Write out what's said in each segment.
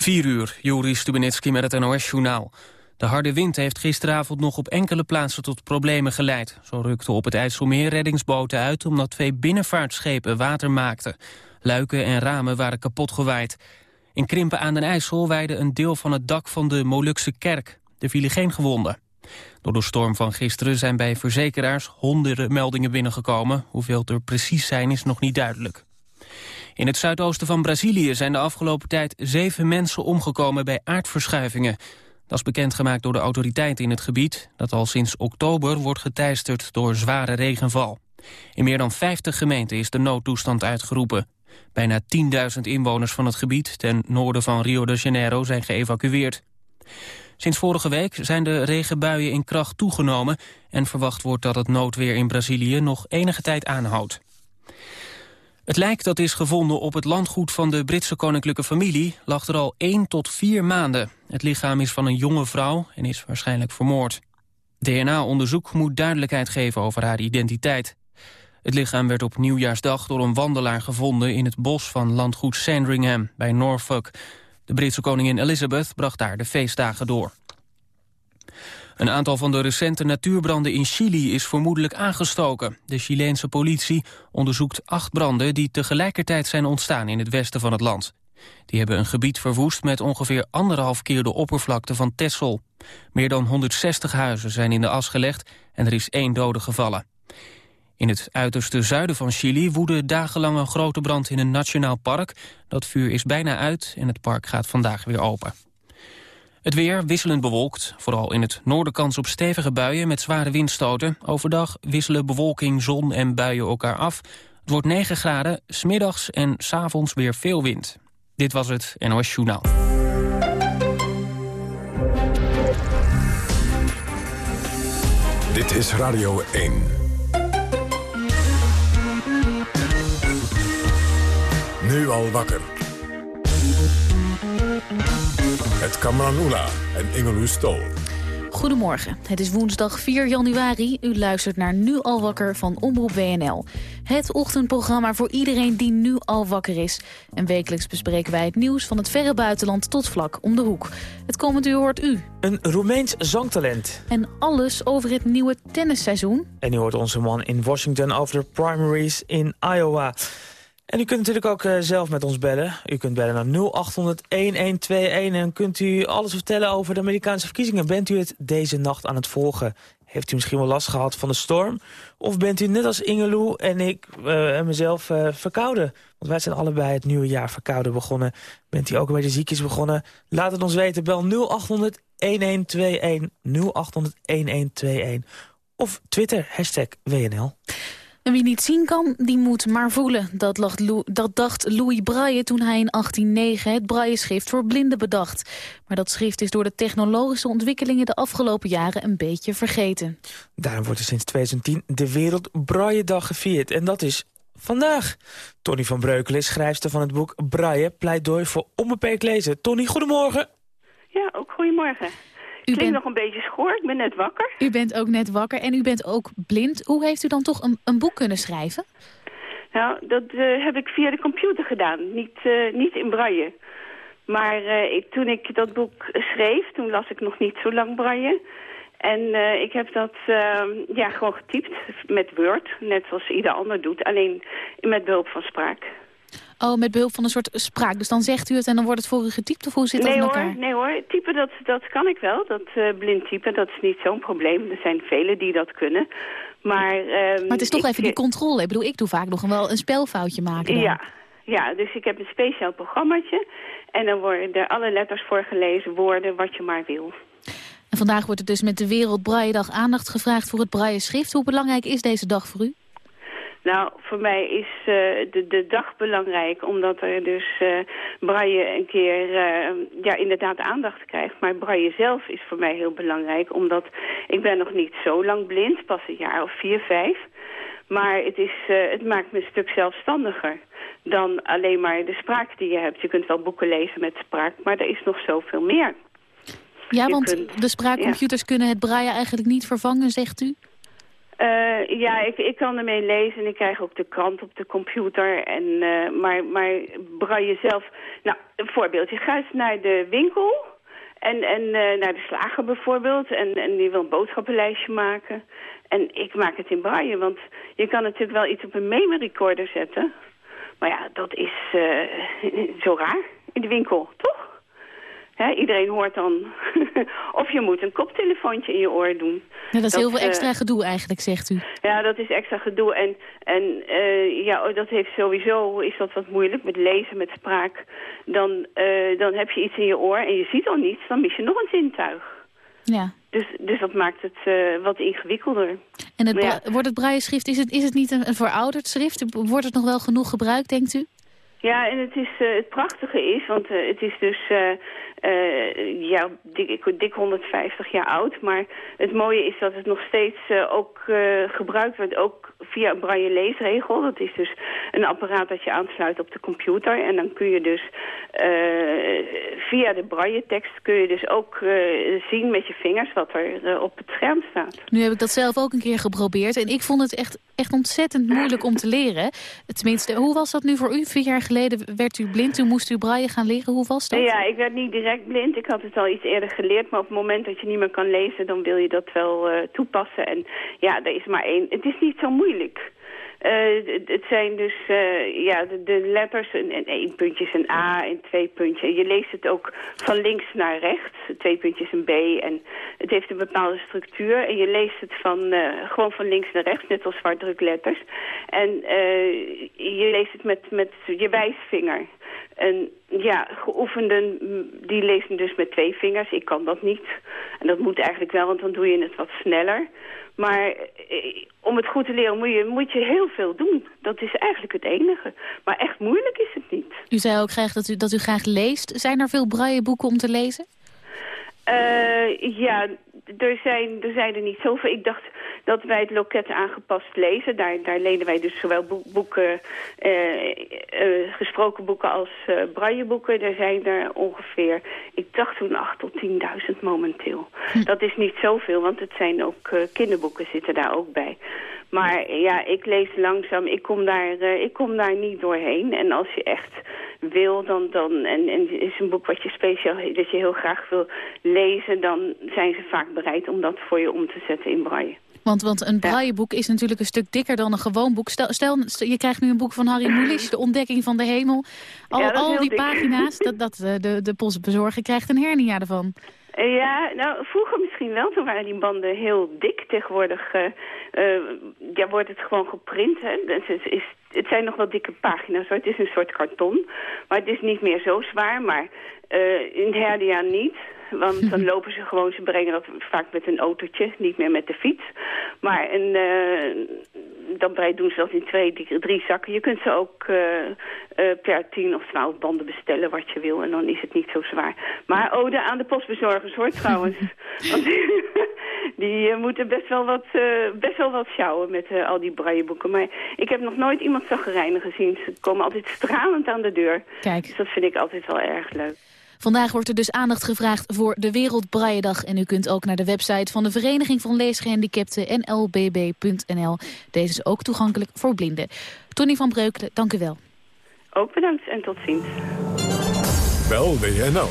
4 uur, Juri Stubenitski met het NOS-journaal. De harde wind heeft gisteravond nog op enkele plaatsen tot problemen geleid. Zo rukten op het IJsselmeer reddingsboten uit... omdat twee binnenvaartschepen water maakten. Luiken en ramen waren kapot gewaaid. In Krimpen aan den IJssel weide een deel van het dak van de Molukse kerk. Er vielen geen gewonden. Door de storm van gisteren zijn bij verzekeraars honderden meldingen binnengekomen. Hoeveel er precies zijn is nog niet duidelijk. In het zuidoosten van Brazilië zijn de afgelopen tijd zeven mensen omgekomen bij aardverschuivingen. Dat is bekendgemaakt door de autoriteiten in het gebied... dat al sinds oktober wordt geteisterd door zware regenval. In meer dan 50 gemeenten is de noodtoestand uitgeroepen. Bijna 10.000 inwoners van het gebied ten noorden van Rio de Janeiro zijn geëvacueerd. Sinds vorige week zijn de regenbuien in kracht toegenomen... en verwacht wordt dat het noodweer in Brazilië nog enige tijd aanhoudt. Het lijk dat is gevonden op het landgoed van de Britse koninklijke familie... lag er al 1 tot 4 maanden. Het lichaam is van een jonge vrouw en is waarschijnlijk vermoord. DNA-onderzoek moet duidelijkheid geven over haar identiteit. Het lichaam werd op nieuwjaarsdag door een wandelaar gevonden... in het bos van landgoed Sandringham bij Norfolk. De Britse koningin Elizabeth bracht daar de feestdagen door. Een aantal van de recente natuurbranden in Chili is vermoedelijk aangestoken. De Chileense politie onderzoekt acht branden die tegelijkertijd zijn ontstaan in het westen van het land. Die hebben een gebied verwoest met ongeveer anderhalf keer de oppervlakte van Texel. Meer dan 160 huizen zijn in de as gelegd en er is één dode gevallen. In het uiterste zuiden van Chili woedde dagenlang een grote brand in een nationaal park. Dat vuur is bijna uit en het park gaat vandaag weer open. Het weer wisselend bewolkt, vooral in het noorden kans op stevige buien met zware windstoten. Overdag wisselen bewolking, zon en buien elkaar af. Het wordt 9 graden, smiddags en s avonds weer veel wind. Dit was het NOS Journaal. Dit is Radio 1. Nu al wakker. Het Kamran Oela en Ingeloe Stol. Goedemorgen, het is woensdag 4 januari. U luistert naar Nu al wakker van Omroep WNL. Het ochtendprogramma voor iedereen die nu al wakker is. En wekelijks bespreken wij het nieuws van het verre buitenland tot vlak om de hoek. Het komend uur hoort u. Een Roemeens zangtalent. En alles over het nieuwe tennisseizoen. En u hoort onze man in Washington over de primaries in Iowa. En u kunt natuurlijk ook uh, zelf met ons bellen. U kunt bellen naar 0800-1121 en kunt u alles vertellen over de Amerikaanse verkiezingen. Bent u het deze nacht aan het volgen? Heeft u misschien wel last gehad van de storm? Of bent u net als Ingeloe en ik uh, en mezelf uh, verkouden? Want wij zijn allebei het nieuwe jaar verkouden begonnen. Bent u ook een beetje ziekjes begonnen? Laat het ons weten. Bel 0800-1121. 0800-1121. Of Twitter, hashtag WNL. En wie niet zien kan, die moet maar voelen. Dat, dat dacht Louis Braille toen hij in 1809 het Braille-schrift voor blinden bedacht. Maar dat schrift is door de technologische ontwikkelingen de afgelopen jaren een beetje vergeten. Daarom wordt er sinds 2010 de Wereld Braille-dag gevierd. En dat is vandaag. Tony van Breukelen is schrijfster van het boek Braille, pleidooi voor onbeperkt lezen. Tony, goedemorgen. Ja, ook goedemorgen. U Klinkt nog een beetje schoor, ik ben net wakker. U bent ook net wakker en u bent ook blind. Hoe heeft u dan toch een, een boek kunnen schrijven? Nou, dat uh, heb ik via de computer gedaan, niet, uh, niet in braille. Maar uh, ik, toen ik dat boek schreef, toen las ik nog niet zo lang braille. En ik heb dat ehm, ja, gewoon getypt met Word, net zoals ieder ander doet. Alleen met behulp van spraak. Oh, met behulp van een soort spraak. Dus dan zegt u het en dan wordt het voor u getypt of hoe zit dat nee, in elkaar? Hoor, nee hoor, typen dat, dat kan ik wel. Dat uh, blind typen, dat is niet zo'n probleem. Er zijn velen die dat kunnen. Maar, um, maar het is toch even die controle. Ik bedoel, ik doe vaak nog wel een spelfoutje maken. Dan. Ja, ja, dus ik heb een speciaal programmaatje. En dan worden er alle letters voorgelezen, woorden, wat je maar wil. En vandaag wordt er dus met de Wereld Braille-dag aandacht gevraagd voor het Braille-schrift. Hoe belangrijk is deze dag voor u? Nou, voor mij is uh, de, de dag belangrijk, omdat er dus uh, Braille een keer uh, ja, inderdaad aandacht krijgt. Maar Braille zelf is voor mij heel belangrijk, omdat ik ben nog niet zo lang blind, pas een jaar of vier, vijf. Maar het, is, het maakt me een stuk zelfstandiger dan alleen maar de spraak die je hebt. Je kunt wel boeken lezen met spraak, maar er is nog zoveel meer. Ja, want de spraakcomputers kunnen het braille eigenlijk niet vervangen, zegt u? Uh, ja, ik, ik kan ermee lezen en ik krijg ook de krant op de computer. En, uh, maar, maar braille zelf... Nou, een voorbeeldje. Ga eens naar de winkel en, en uh, naar de slager bijvoorbeeld. En, en die wil een boodschappenlijstje maken. En ik maak het in braille, want je kan natuurlijk wel iets op een memory recorder zetten. Maar ja, dat is zo raar in de winkel, toch? Iedereen hoort dan... of je moet een koptelefoontje in je oor doen. Ja, dat is heel veel extra uh, gedoe eigenlijk, zegt u. Ja, dat is extra gedoe. En, en uh, ja, oh, dat heeft sowieso, is dat wat moeilijk met lezen, met spraak. Dan, uh, dan heb je iets in je oor en je ziet al niets, dan mis je nog een zintuig. Ja. Dus, dus dat maakt het wat ingewikkelder. En het ja. wordt het braille-schrift, is het, is het niet een, een verouderd schrift? Wordt het nog wel genoeg gebruikt, denkt u? Ja, en het, is, uh, het prachtige is, want uh, het is dus uh, ja, dik, dik 150 jaar oud. Maar het mooie is dat het nog steeds ook gebruikt wordt, ook via een braille leesregel. Dat is dus een apparaat dat je aansluit op de computer. En dan kun je dus via de braille tekst kun je dus ook zien met je vingers wat er op het scherm staat. Nu heb ik dat zelf ook een keer geprobeerd. En ik vond het echt, echt ontzettend moeilijk om te leren. Tenminste, hoe was dat nu voor u vier jaar geleden werd u blind, toen moest u braille gaan leren. Hoe was dat? Ja, ik werd niet direct Ik had het al iets eerder geleerd. Maar op het moment dat je niet meer kan lezen, dan wil je dat wel uh, toepassen. En ja, er is maar één. Het is niet zo moeilijk. Uh, het zijn dus uh, ja, de, letters, en, en één puntje is een A en twee puntjes. Je leest het ook van links naar rechts, twee puntjes een B. En het heeft een bepaalde structuur. En je leest het van, gewoon van links naar rechts, net als zwartdrukletters. En je leest het met, met je wijsvinger. En ja, geoefenden, die lezen dus met twee vingers. Ik kan dat niet. En dat moet eigenlijk wel, want dan doe je het wat sneller. Maar eh, om het goed te leren moet je, moet je heel veel doen. Dat is eigenlijk het enige. Maar echt moeilijk is het niet. U zei ook graag dat u, dat u graag leest. Zijn er veel brailleboeken om te lezen? Uh, ja, er zijn, er zijn er niet zoveel. Ik dacht dat wij het loket aangepast lezen. Daar, daar lenen wij dus zowel boeken, uh, uh, gesproken boeken als uh, brailleboeken. Er zijn er ongeveer, ik dacht toen 8 tot 10.000 momenteel. Hm. Dat is niet zoveel, want het zijn ook kinderboeken zitten daar ook bij. Maar ja, ik lees langzaam. Ik kom daar, ik kom daar niet doorheen. En als je echt wil, dan, dan en, en is een boek wat je speciaal, dat je heel graag wil lezen, dan zijn ze vaak bereid om dat voor je om te zetten in braille. Want, want een brailleboek is natuurlijk een stuk dikker dan een gewoon boek. Stel, stel je krijgt nu een boek van Harry Mulisch, De Ontdekking van de Hemel. Al, ja, al die dik. pagina's, dat, dat de, de postbezorger krijgt een hernia ervan. Ja, nou, vroeger misschien wel. Toen waren die banden heel dik. Tegenwoordig uh, uh, ja, wordt het gewoon geprint. Hè. Het, is, is, het zijn nog wel dikke pagina's. Hoor. Het is een soort karton. Maar het is niet meer zo zwaar. Maar uh, in hernia niet. Want dan lopen ze gewoon, ze brengen dat vaak met een autootje, niet meer met de fiets. Maar een, uh, dan doen ze dat in twee, drie, zakken. Je kunt ze ook uh, uh, per tien of twaalf banden bestellen wat je wil. En dan is het niet zo zwaar. Maar ode aan de postbezorgers hoor trouwens. Want die, die moeten best wel wat, best wel wat sjouwen met al die brailleboeken. Maar ik heb nog nooit iemand zaggerijnig gezien. Ze komen altijd stralend aan de deur. Kijk. Dus dat vind ik altijd wel erg leuk. Vandaag wordt er dus aandacht gevraagd voor de Wereldbrailledag. En u kunt ook naar de website van de Vereniging van Leesgehandicapten nlbb.nl. Deze is ook toegankelijk voor blinden. Tony van Breukelen, dank u wel. Ook bedankt en tot ziens. Bel WNL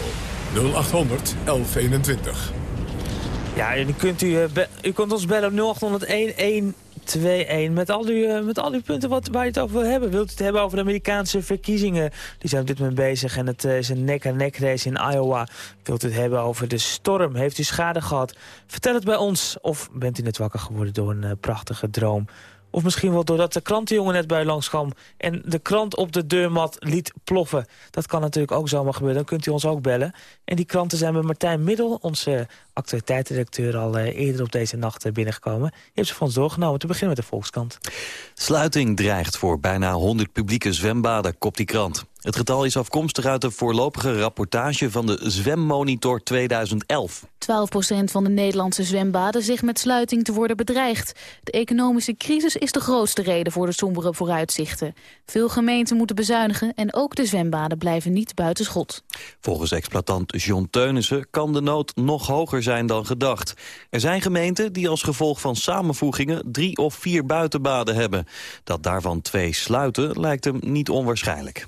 0800 1121. Ja, en u kunt, u, u kunt ons bellen op 0800 2-1. Met, al uw, eh, met al uw punten wat, waar je het over wil hebben. Wilt u het hebben over de Amerikaanse verkiezingen? Die zijn op dit moment bezig en het uh, is een nek-aan-nek race in Iowa. Wilt u het hebben over de storm? Heeft u schade gehad? Vertel het bij ons. Of bent u net wakker geworden door een uh, prachtige droom? Of misschien wel doordat de krantenjongen net bij langs kwam... en de krant op de deurmat liet ploffen. Dat kan natuurlijk ook zomaar gebeuren. Dan kunt u ons ook bellen. En die kranten zijn met Martijn Middel, onze actualiteitsredacteur... al uh, eerder op deze nacht uh, binnengekomen. Je hebt ze voor ons doorgenomen. Te beginnen met de Volkskrant. Sluiting dreigt voor bijna 100 publieke zwembaden, kopt die krant. Het getal is afkomstig uit de voorlopige rapportage van de Zwemmonitor 2011. 12% van de Nederlandse zwembaden zich met sluiting te worden bedreigd. De economische crisis is de grootste reden voor de sombere vooruitzichten. Veel gemeenten moeten bezuinigen en ook de zwembaden blijven niet buiten schot. Volgens exploitant John Teunissen kan de nood nog hoger zijn dan gedacht. Er zijn gemeenten die als gevolg van samenvoegingen drie of vier buitenbaden hebben. Dat daarvan twee sluiten lijkt hem niet onwaarschijnlijk.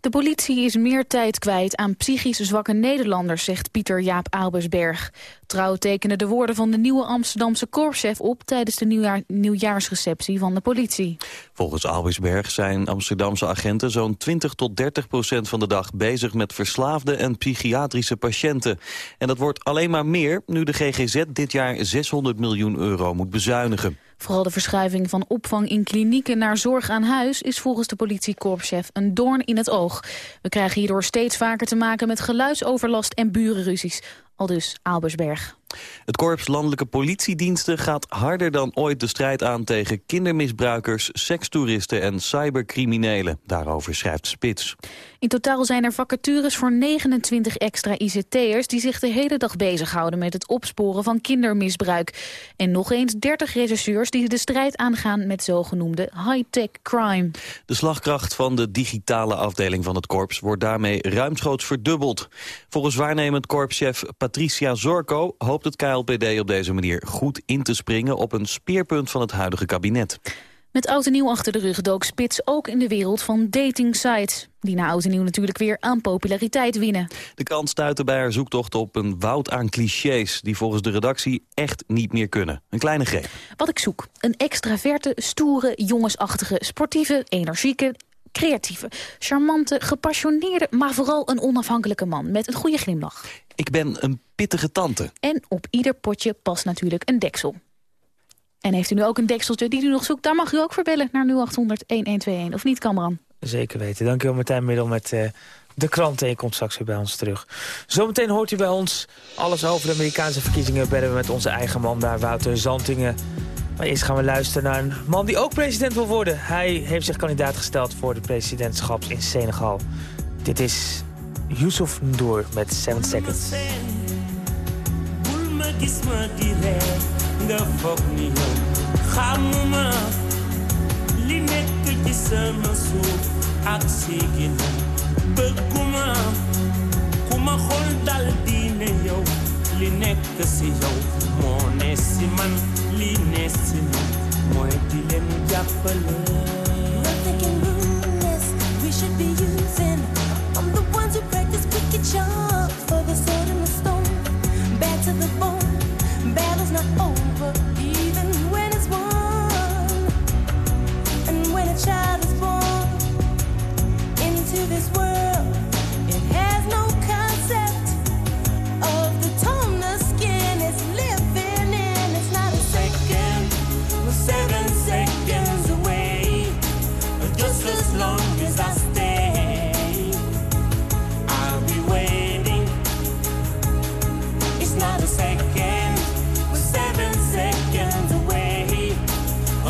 De politie is meer tijd kwijt aan psychisch zwakke Nederlanders, zegt Pieter Jaap Albersberg. Trouw tekende de woorden van de nieuwe Amsterdamse korpschef op tijdens de nieuwjaar, nieuwjaarsreceptie van de politie. Volgens Albersberg zijn Amsterdamse agenten zo'n 20 tot 30 procent van de dag bezig met verslaafde en psychiatrische patiënten. En dat wordt alleen maar meer nu de GGZ dit jaar 600 miljoen euro moet bezuinigen. Vooral de verschuiving van opvang in klinieken naar zorg aan huis... is volgens de politiekorpschef een doorn in het oog. We krijgen hierdoor steeds vaker te maken met geluidsoverlast en burenruzies. Al dus Albersberg. Het Korps Landelijke Politiediensten gaat harder dan ooit de strijd aan tegen kindermisbruikers, sekstoeristen en cybercriminelen. Daarover schrijft Spits. In totaal zijn er vacatures voor 29 extra ICT'ers die zich de hele dag bezighouden met het opsporen van kindermisbruik. En nog eens 30 regisseurs die de strijd aangaan met zogenoemde high-tech crime. De slagkracht van de digitale afdeling van het korps wordt daarmee ruimschoots verdubbeld. Volgens waarnemend korpschef Patricia Zorco hoopt het KLPD op deze manier goed in te springen op een speerpunt van het huidige kabinet. Met oud en nieuw achter de rug dook Spits ook in de wereld van dating sites. Die na oud en nieuw natuurlijk weer aan populariteit winnen. De krant stuitte bij haar zoektocht op een woud aan clichés... die volgens de redactie echt niet meer kunnen. Een kleine greep. Wat ik zoek. Een extraverte, stoere, jongensachtige, sportieve, energieke creatieve, charmante, gepassioneerde... maar vooral een onafhankelijke man met een goede glimlach. Ik ben een pittige tante. En op ieder potje past natuurlijk een deksel. En heeft u nu ook een dekseltje die u nog zoekt? Daar mag u ook voor bellen naar 0800-1121. Of niet, Cameron? Zeker weten. Dank u wel, Martijn Middel, met uh, de krant. En je komt straks weer bij ons terug. Zometeen hoort u bij ons alles over de Amerikaanse verkiezingen. Bellen we met onze eigen man daar, Wouter Zantingen. Maar eerst gaan we luisteren naar een man die ook president wil worden. Hij heeft zich kandidaat gesteld voor de presidentschap in Senegal. Dit is Yusuf Ndour met 7 Seconds. Li si si man li ne si di We should be using. I'm the ones who practice wicked charms for the sword and the stone. Bad to the bone, battle's not over, even when it's won. And when a child is born into this world,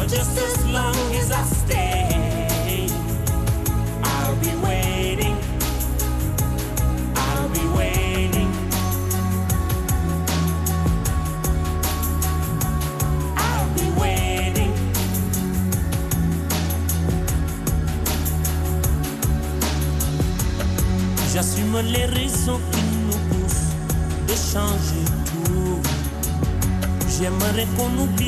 just as long as I stay. I'll be waiting. I'll be waiting. I'll be waiting. J'assume les raisons qui nous poussent de changer tout. J'aimerais qu'on oublie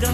Je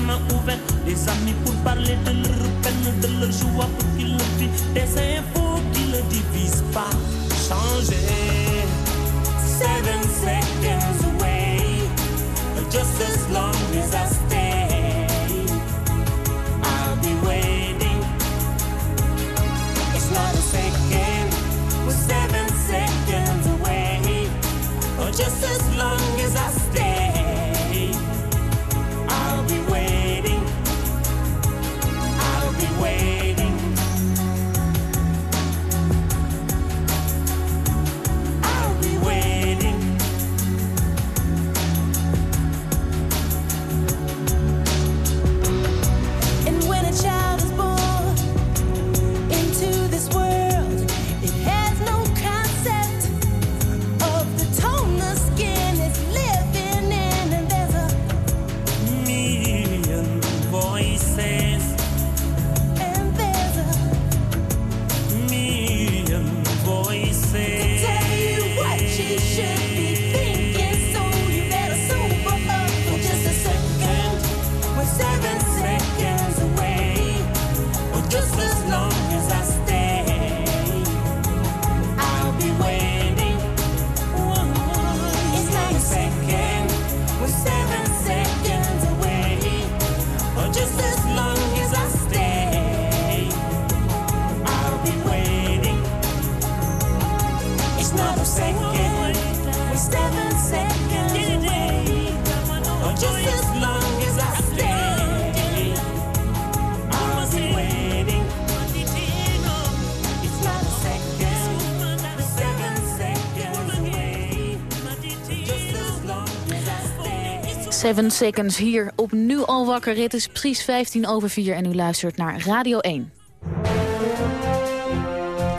Seven Seconds hier op Nu al wakker. Het is precies 15 over 4 en u luistert naar Radio 1.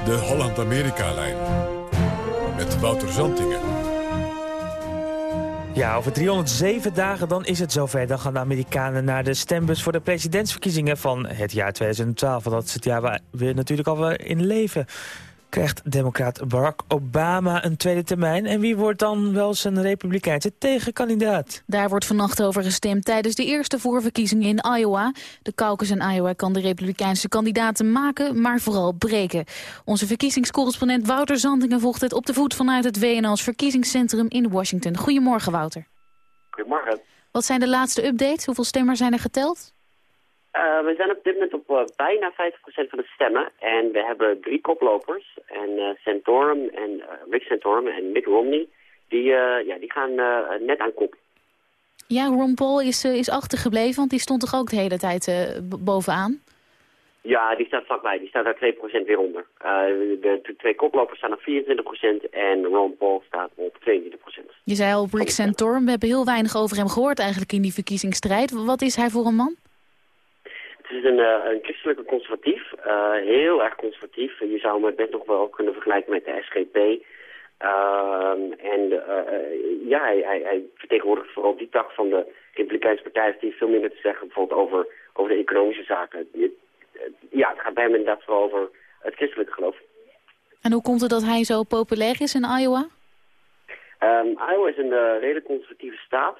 De Holland-Amerika-lijn. Met Wouter Zantingen. Ja, over 307 dagen dan is het zover. Dan gaan de Amerikanen naar de stembus voor de presidentsverkiezingen van het jaar 2012. Want dat is het jaar waar we natuurlijk al in leven krijgt democraat Barack Obama een tweede termijn. En wie wordt dan wel zijn republikeinse tegenkandidaat? Daar wordt vannacht over gestemd tijdens de eerste voorverkiezingen in Iowa. De caucus in Iowa kan de republikeinse kandidaten maken, maar vooral breken. Onze verkiezingscorrespondent Wouter Zandingen volgt het op de voet vanuit het WNL's verkiezingscentrum in Washington. Goedemorgen, Wouter. Goedemorgen. Wat zijn de laatste updates? Hoeveel stemmers zijn er geteld? Uh, we zijn op dit moment op uh, bijna 50% van de stemmen. En we hebben drie koplopers. En uh, Santorum en Rick Santorum en Mitt Romney, die, ja, die gaan net aan kop. Ja, Ron Paul is, is achtergebleven, want die stond toch ook de hele tijd bovenaan? Ja, die staat vlakbij. Die staat daar 2% weer onder. De, de, twee koplopers staan op 24% en Ron Paul staat op 22%. Je zei al Rick Santorum, we hebben heel weinig over hem gehoord eigenlijk in die verkiezingsstrijd. Wat is hij voor een man? Het is een, uh, een christelijke conservatief, uh, heel erg conservatief. Je zou hem best nog wel kunnen vergelijken met de SGP. Uh, en uh, ja, hij, hij, hij, vertegenwoordigt vooral die tak van de Republikeinse Partij... heeft die veel minder te zeggen bijvoorbeeld over, over de economische zaken. Ja, het gaat bij hem inderdaad vooral over het christelijke geloof. En hoe komt het dat hij zo populair is in Iowa? Um, Iowa is een redelijk conservatieve staat.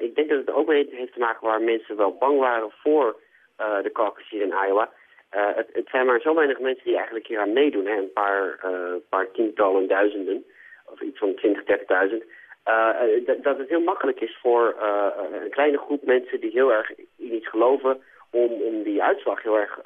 ik denk dat het ook heeft te maken waar mensen wel bang waren voor uh, de caucus hier in Iowa. Uh, het, het, zijn maar zo weinig mensen die eigenlijk hier aan meedoen. Hè? Een paar, uh, paar tientallen duizenden, of iets van 20, 30.000. dat het heel makkelijk is voor een kleine groep mensen die heel erg in iets geloven... om, die uitslag heel erg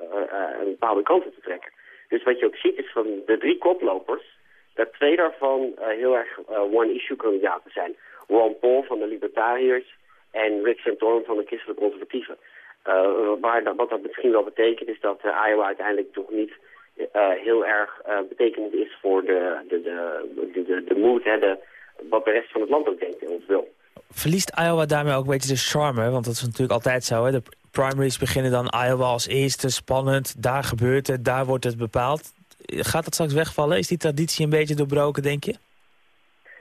een bepaalde kant te trekken. Dus wat je ook ziet is van de drie koplopers... dat twee daarvan heel erg one-issue kandidaten zijn. Ron Paul van de Libertariërs en Rick Santorum van de Christelijke Conservatieven. Uh, waar, wat dat misschien wel betekent is dat uh, Iowa uiteindelijk toch niet uh, heel erg betekenend is voor de, de, de, de, de, moed, hè, de, wat de rest van het land ook denkt en ons wil. Verliest Iowa daarmee ook een beetje de charme? Want dat is natuurlijk altijd zo. Hè? De primaries beginnen dan Iowa als eerste, spannend. Daar gebeurt het, daar wordt het bepaald. Gaat dat straks wegvallen? Is die traditie een beetje doorbroken, denk je?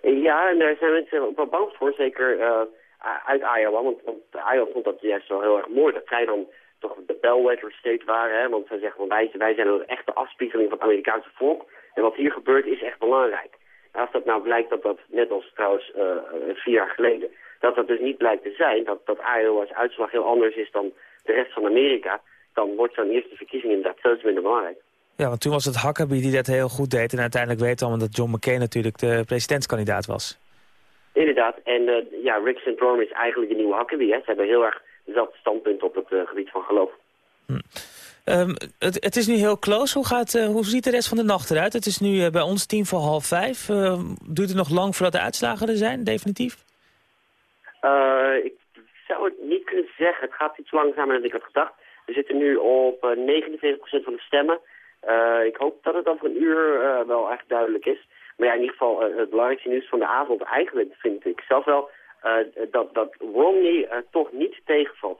Ja, en daar zijn mensen wel bang voor. Zeker uit Iowa. Want, Iowa vond dat juist wel heel erg mooi. Dat zij dan toch de bellwether state waren. Hè? Want zij zeggen, van, wij, wij zijn een echte afspiegeling van het Amerikaanse volk. En wat hier gebeurt is echt belangrijk. En als dat nou blijkt dat dat, net als trouwens uh, vier jaar geleden... dat dat dus niet blijkt te zijn, dat, dat Iowa's uitslag heel anders is dan de rest van Amerika... dan wordt zo'n eerste verkiezing inderdaad veel minder belangrijk. Ja, want toen was het Huckabee die dat heel goed deed... en uiteindelijk weten allemaal dat John McCain natuurlijk de presidentskandidaat was. Inderdaad. En uh, ja, Rick Santorum is eigenlijk de nieuwe Huckabee. Hè. Ze hebben heel erg dezelfde standpunt op het uh, gebied van geloof. Hm. Um, het, het, is nu heel close. Hoe, gaat, uh, hoe ziet de rest van de nacht eruit? Het is nu bij ons tien voor half vijf. Ehm, duurt het nog lang voordat de uitslagen er zijn, definitief? ik zou het niet kunnen zeggen. Het gaat iets langzamer dan ik had gedacht. We zitten nu op 49% van de stemmen. ik hoop dat het over een uur wel echt duidelijk is. Maar ja, in ieder geval uh, het belangrijkste nieuws van de avond eigenlijk vind ik zelf wel uh, dat, dat Romney uh, toch niet tegenvalt.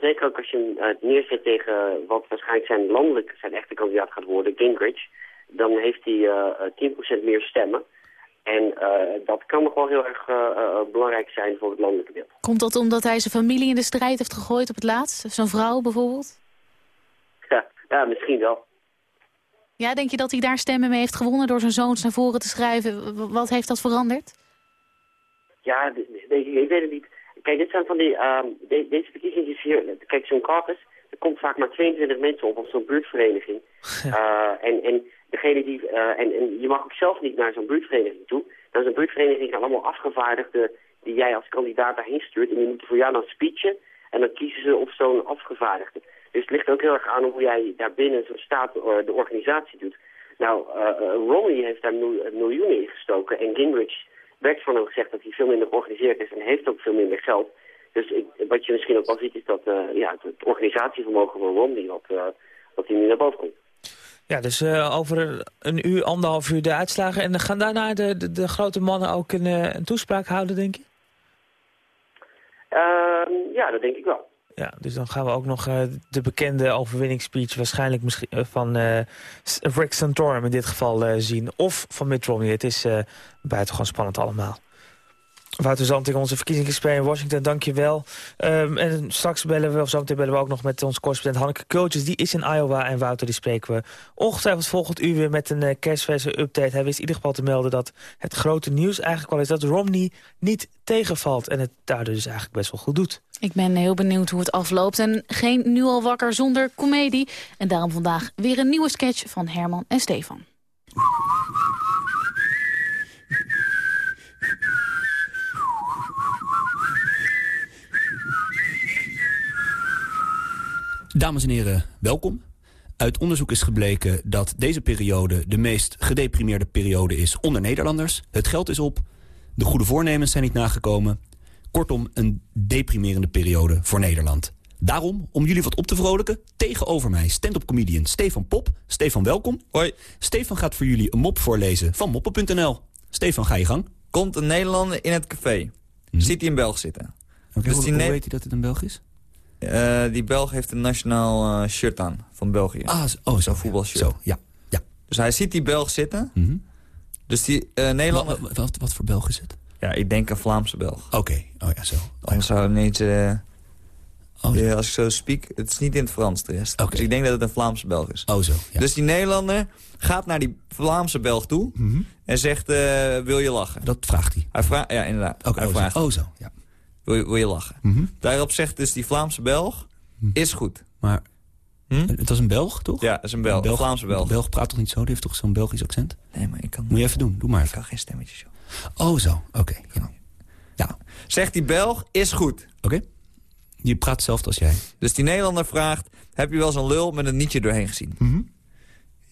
zeker ook als je het neerzet tegen wat waarschijnlijk zijn landelijk zijn echte kandidaat gaat worden, Gingrich. Dan heeft hij 10% meer stemmen. En dat kan nog wel heel erg belangrijk zijn voor het landelijke beeld. Komt dat omdat hij zijn familie in de strijd heeft gegooid op het laatst? Zijn vrouw bijvoorbeeld? Ja, ja misschien wel. Ja, denk je dat hij daar stemmen mee heeft gewonnen door zijn zoons naar voren te schrijven? Wat heeft dat veranderd? Ja, ik weet het niet. Kijk, dit zijn van die, uh, deze verkiezingen hier, kijk, zo'n caucus, er komt vaak maar 22 mensen op of zo'n buurtvereniging. Uh, en, en degene die, uh, en, en je mag ook zelf niet naar zo'n buurtvereniging toe. Dan is een buurtvereniging allemaal afgevaardigden die jij als kandidaat daarheen stuurt. En die moeten voor jou dan speechen en dan kiezen ze op zo'n afgevaardigde. Dus het ligt ook heel erg aan hoe jij daar binnen zo'n staat eh, de organisatie doet. Nou, uh, Romney heeft daar miljoenen in gestoken en Gingrich werd van hem gezegd dat hij veel minder georganiseerd is en heeft ook veel minder geld. Dus ik, wat je misschien ook wel ziet is dat ja, het, organisatievermogen van Romney wat, wat hij nu naar boven komt. Ja, dus uh, over een uur, anderhalf uur de uitslagen. En gaan daarna de, de, de grote mannen ook een, een toespraak houden, denk je? Ehm, ja, dat denk ik wel. Ja, dus dan gaan we ook nog uh, de bekende overwinningsspeech waarschijnlijk misschien uh, van uh, Rick Santorum in dit geval zien. Of van Mitt Romney. Het is buitengewoon spannend allemaal. Wouter Zanting, onze verkiezingsexpert in Washington, dank je wel. Um, en straks bellen we, of zometeen bellen we ook nog met onze correspondent Hanneke Kultjes. Die is in Iowa en Wouter die spreken we ongetwijfeld volgend uur weer met een uh, kerstverse update. Hij wist in ieder geval te melden dat het grote nieuws eigenlijk wel is dat Romney niet tegenvalt. En het daardoor dus eigenlijk best wel goed doet. Ik ben heel benieuwd hoe het afloopt. En geen nu al wakker zonder komedie. En daarom vandaag weer een nieuwe sketch van Herman en Stefan. Dames en heren, welkom. Uit onderzoek is gebleken dat deze periode de meest gedeprimeerde periode is onder Nederlanders. Het geld is op, de goede voornemens zijn niet nagekomen. Kortom, een deprimerende periode voor Nederland. Daarom, om jullie wat op te vrolijken, tegenover mij stand-up comedian Stefan Pop. Stefan, welkom. Hoi. Stefan gaat voor jullie een mop voorlezen van moppen.nl. Stefan, ga je gang. Komt een Nederlander in het café. Mhm. Ziet hij een Belg zitten. Okay, dus hoe, hoe weet hij dat het een Belg is? Uh, die Belg heeft een nationaal uh, shirt aan van België. Ah, oh, zo. voetbalshirt. Zo, ja. ja. Dus hij ziet die Belg zitten. Mm -hmm. Dus die uh, Nederlander... Wat, wat, wat, voor Belg is het? Ja, ik denk een Vlaamse Belg. Oké, okay. oh ja, zo. Oh, Anders zou het niet... Oh, ja, als ik zo speak, het is niet in het Frans de rest. Okay. Dus ik denk dat het een Vlaamse Belg is. Oh zo, ja. Dus die Nederlander gaat naar die Vlaamse Belg toe mm -hmm. en zegt, wil je lachen? Dat vraagt hij? Hij vraagt, ja inderdaad. Okay, hij oh, vraagt, zo. Oh zo, ja. Wil je, wil je lachen? Mm -hmm. Daarop zegt dus die Vlaamse Belg, is goed. Maar hm? het was een Belg, toch? Ja, dat is een Belg, een, Belg, Vlaamse Belg. Een Belg praat toch niet zo? Die heeft toch zo'n Belgisch accent? Nee, maar ik kan... Moet je even doen, doe maar Ik even. kan geen stemmetjes, joh. Oh, zo, oké. Okay. Ja. ja. Zegt die Belg, is goed. Oké. Okay. Je praat hetzelfde als jij. Dus die Nederlander vraagt, heb je wel zo'n lul met een nietje doorheen gezien? Mm -hmm.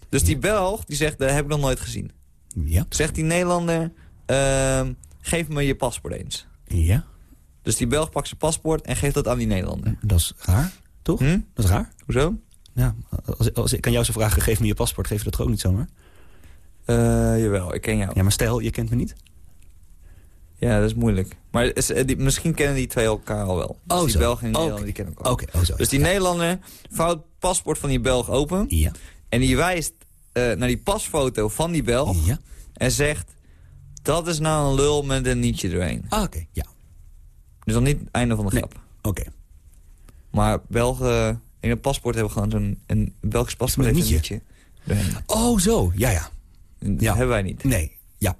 Dus die Belg, die zegt, dat heb ik nog nooit gezien. Ja. Zegt die Nederlander, uh, geef me je paspoort eens. Ja. Dus die Belg pakt zijn paspoort en geeft dat aan die Nederlander. Dat is raar, toch? Hm? Dat is raar. Hoezo? Ja, als, als ik aan jou zou vragen, geef me je paspoort, geef je dat toch ook niet zomaar? Uh, jawel, ik ken jou. Ja, maar stel, je kent me niet? Ja, dat is moeilijk. Maar is, die, misschien kennen die twee elkaar al wel. Dus oh, die zo. Belg en die okay. Nederlander, die kennen elkaar Oké, okay. oh, zo. Dus die ja. Nederlander vouwt het paspoort van die Belg open. Ja. En die wijst uh, naar die pasfoto van die Belg. Ja. En zegt, dat is nou een lul met een nietje erheen. Ah, oké, okay. ja. Dus dan niet het einde van de nee. grap. Oké. Okay. Maar Belgen in een paspoort hebben gewoon zo'n... Een Belgisch paspoort heeft een nietje. Oh, zo. Ja, ja. ja. Dat hebben wij niet. Nee, ja.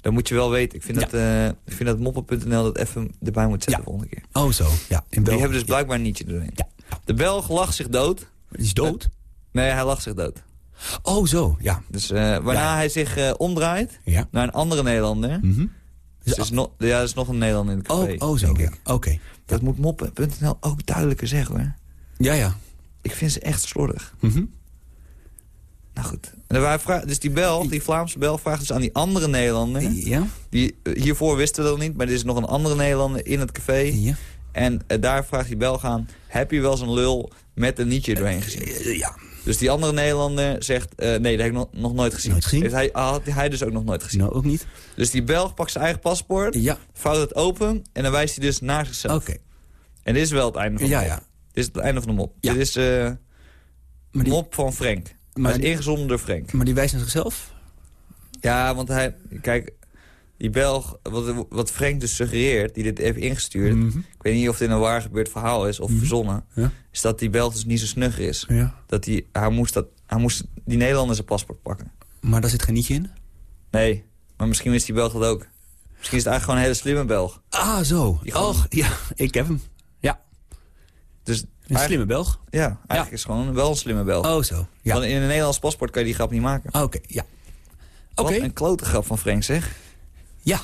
Dat moet je wel weten. Ik vind, ja. dat, uh, ik vind dat moppen.nl dat even erbij moet zetten ja. de volgende keer. Oh, zo. Ja. In Die hebben dus blijkbaar een nietje erheen. Ja. De Belg lacht zich dood. Is dood? Uh, nee, hij lacht zich dood. Oh, zo. Ja. Dus uh, waarna hij zich uh, omdraait naar een andere Nederlander... Mm -hmm. Dus is no ja, er is nog een Nederlander in het café. Oh, oh zo. Oké. Okay. Dat moet moppen.nl ook duidelijker zeggen, hoor. Ja, ja. Ik vind ze echt slordig. Mm -hmm. Nou goed. En vragen, dus die Belg, die Vlaamse Belg, vraagt dus aan die andere Nederlander. Ja. Die, hiervoor wisten we dat niet, maar er is nog een andere Nederlander in het café. Ja. En uh, daar vraagt die Belg aan, heb je wel zo'n lul met een nietje doorheen gezien? Uh, ja. Dus die andere Nederlander zegt, uh, nee, dat heb ik nog, nog nooit gezien. Nooit gezien? Heeft hij, had hij dus ook nog nooit gezien. Nou, ook niet. Dus die Belg pakt zijn eigen paspoort, ja. vouwt het open en dan wijst hij dus naar zichzelf. Oké. Okay. En dit is wel het einde van de ja, mop. Ja. Dit is het einde van de mop. Ja. Dit is de die... mop van Frank. Maar hij is ingezonden door Frank. Maar die wijst naar zichzelf? Ja, want hij... Kijk, die Belg... Wat, wat Frank dus suggereert, die dit heeft ingestuurd... Mm -hmm. Ik weet niet of dit een waar gebeurd verhaal is of mm -hmm. verzonnen... Ja. is dat die Belg dus niet zo snugger is. Ja. Dat hij, hij, moest dat, hij moest die Nederlander zijn paspoort pakken. Maar daar zit geen nietje in? Nee, maar misschien wist die Belg dat ook. Misschien is het eigenlijk gewoon een hele slimme Belg. Ah, zo. Och, ja, ik heb hem. Ja. Dus een slimme Belg? Ja, eigenlijk ja. is het gewoon wel een slimme Belg. Oh, zo. Ja. Want in een Nederlands paspoort kan je die grap niet maken. Oké, okay, ja. Oké. Okay. een klote grap van Frank, zeg. Ja.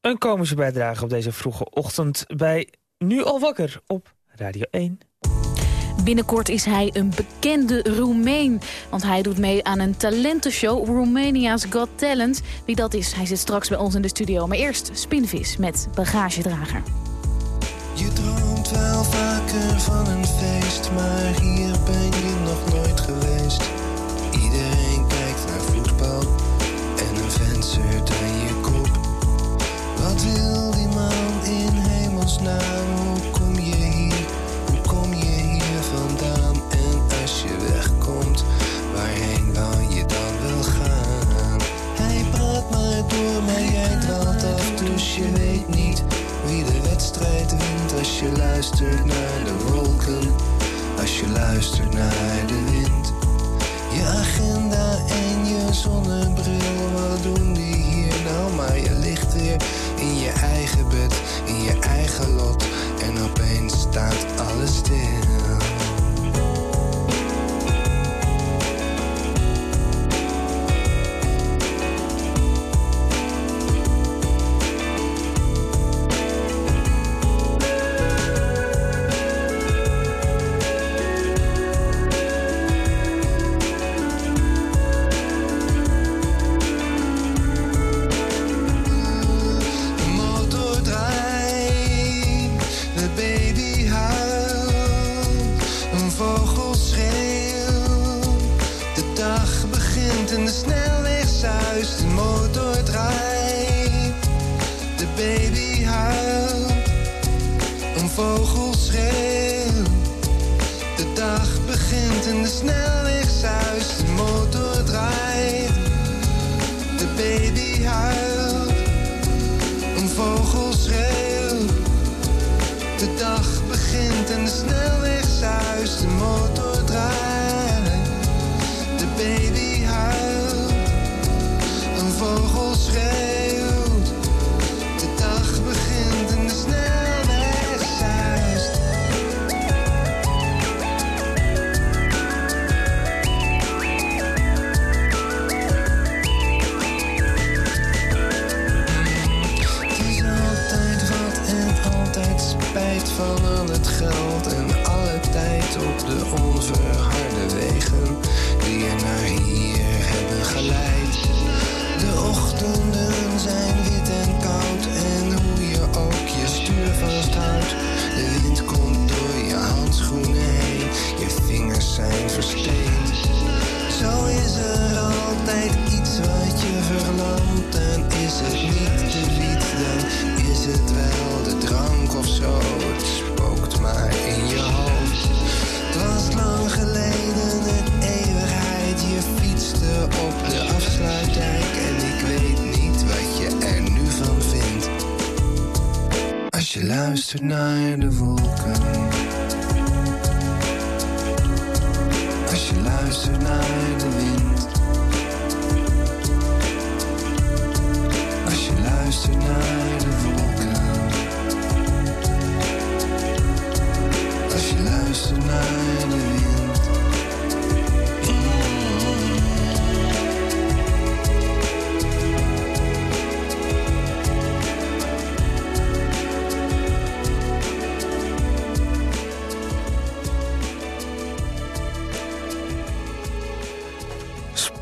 Een komische bijdrage op deze vroege ochtend bij Nu al wakker op Radio 1. Binnenkort is hij een bekende Roemeen. Want hij doet mee aan een talentenshow Romania's Got Talent. Wie dat is, hij zit straks bij ons in de studio. Maar eerst Spinvis met Bagagedrager. Je droomt wel vaak zeker van een feest, maar hier ben je nog nooit geweest. Iedereen kijkt naar voetbal en een vent zeurt aan je kop. Wat wil die man in hemelsnaam? Hoe kom je hier? Hoe kom je hier vandaan? En als je wegkomt, waarheen wou je dan wel gaan? Hij praat maar door, maar jij dwaalt af, dus je weet niet wie de wedstrijd wint als je luistert naar de wolken, als je luistert naar de wind. Luistert naar de wolken.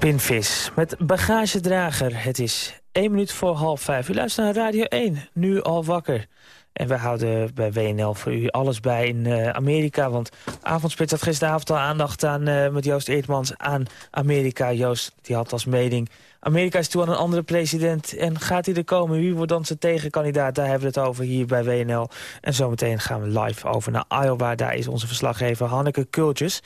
Spinvis met bagagedrager. Het is één minuut voor half vijf. U luistert naar Radio 1, nu al wakker. En we houden bij WNL voor u alles bij in eh, Amerika. Want Avondspits had gisteravond al aandacht aan, eh, met Joost Eertmans aan Amerika. Joost die had als mening... Amerika is toe aan een andere president. En gaat hij er komen? Wie wordt dan zijn tegenkandidaat? Daar hebben we het over hier bij WNL. En zometeen gaan we live over naar Iowa. Daar is onze verslaggever Hanneke Kultjes.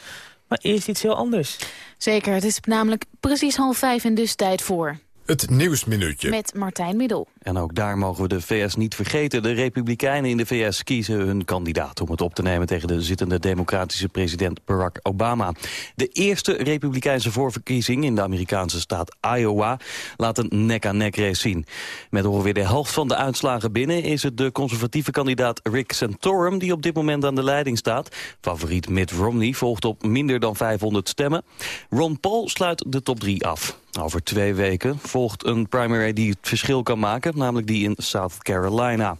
Maar eerst iets heel anders. Zeker, het is namelijk precies half vijf en dus tijd voor... Het Nieuwsminuutje. Met Martijn Middel. En ook daar mogen we de VS niet vergeten. De Republikeinen in de VS kiezen hun kandidaat... om het op te nemen tegen de zittende democratische president Barack Obama. De eerste Republikeinse voorverkiezing in de Amerikaanse staat Iowa... laat een nek-aan-nek race zien. Met ongeveer de helft van de uitslagen binnen... is het de conservatieve kandidaat Rick Santorum... die op dit moment aan de leiding staat. Favoriet Mitt Romney volgt op minder dan 500 stemmen. Ron Paul sluit de top 3 af. Over twee weken volgt een primary die het verschil kan maken, namelijk die in South Carolina.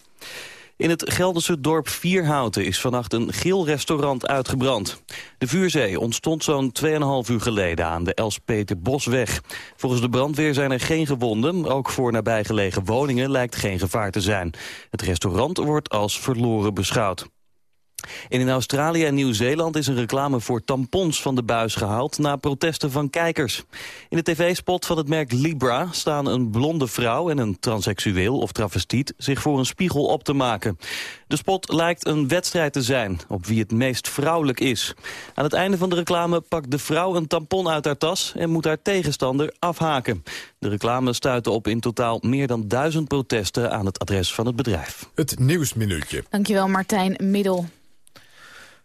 In het Gelderse dorp Vierhouten is vannacht een geel restaurant uitgebrand. De vuurzee ontstond zo'n 2,5 uur geleden aan de Elspeter Bosweg. Volgens de brandweer zijn er geen gewonden. Ook voor nabijgelegen woningen lijkt geen gevaar te zijn. Het restaurant wordt als verloren beschouwd. En in Australië en Nieuw-Zeeland is een reclame voor tampons van de buis gehaald... na protesten van kijkers. In de tv-spot van het merk Libra staan een blonde vrouw... en een transseksueel of travestiet zich voor een spiegel op te maken. De spot lijkt een wedstrijd te zijn op wie het meest vrouwelijk is. Aan het einde van de reclame pakt de vrouw een tampon uit haar tas... en moet haar tegenstander afhaken. De reclame stuitte op in totaal meer dan duizend protesten... aan het adres van het bedrijf. Het Nieuwsminuutje. Dankjewel Martijn Middel.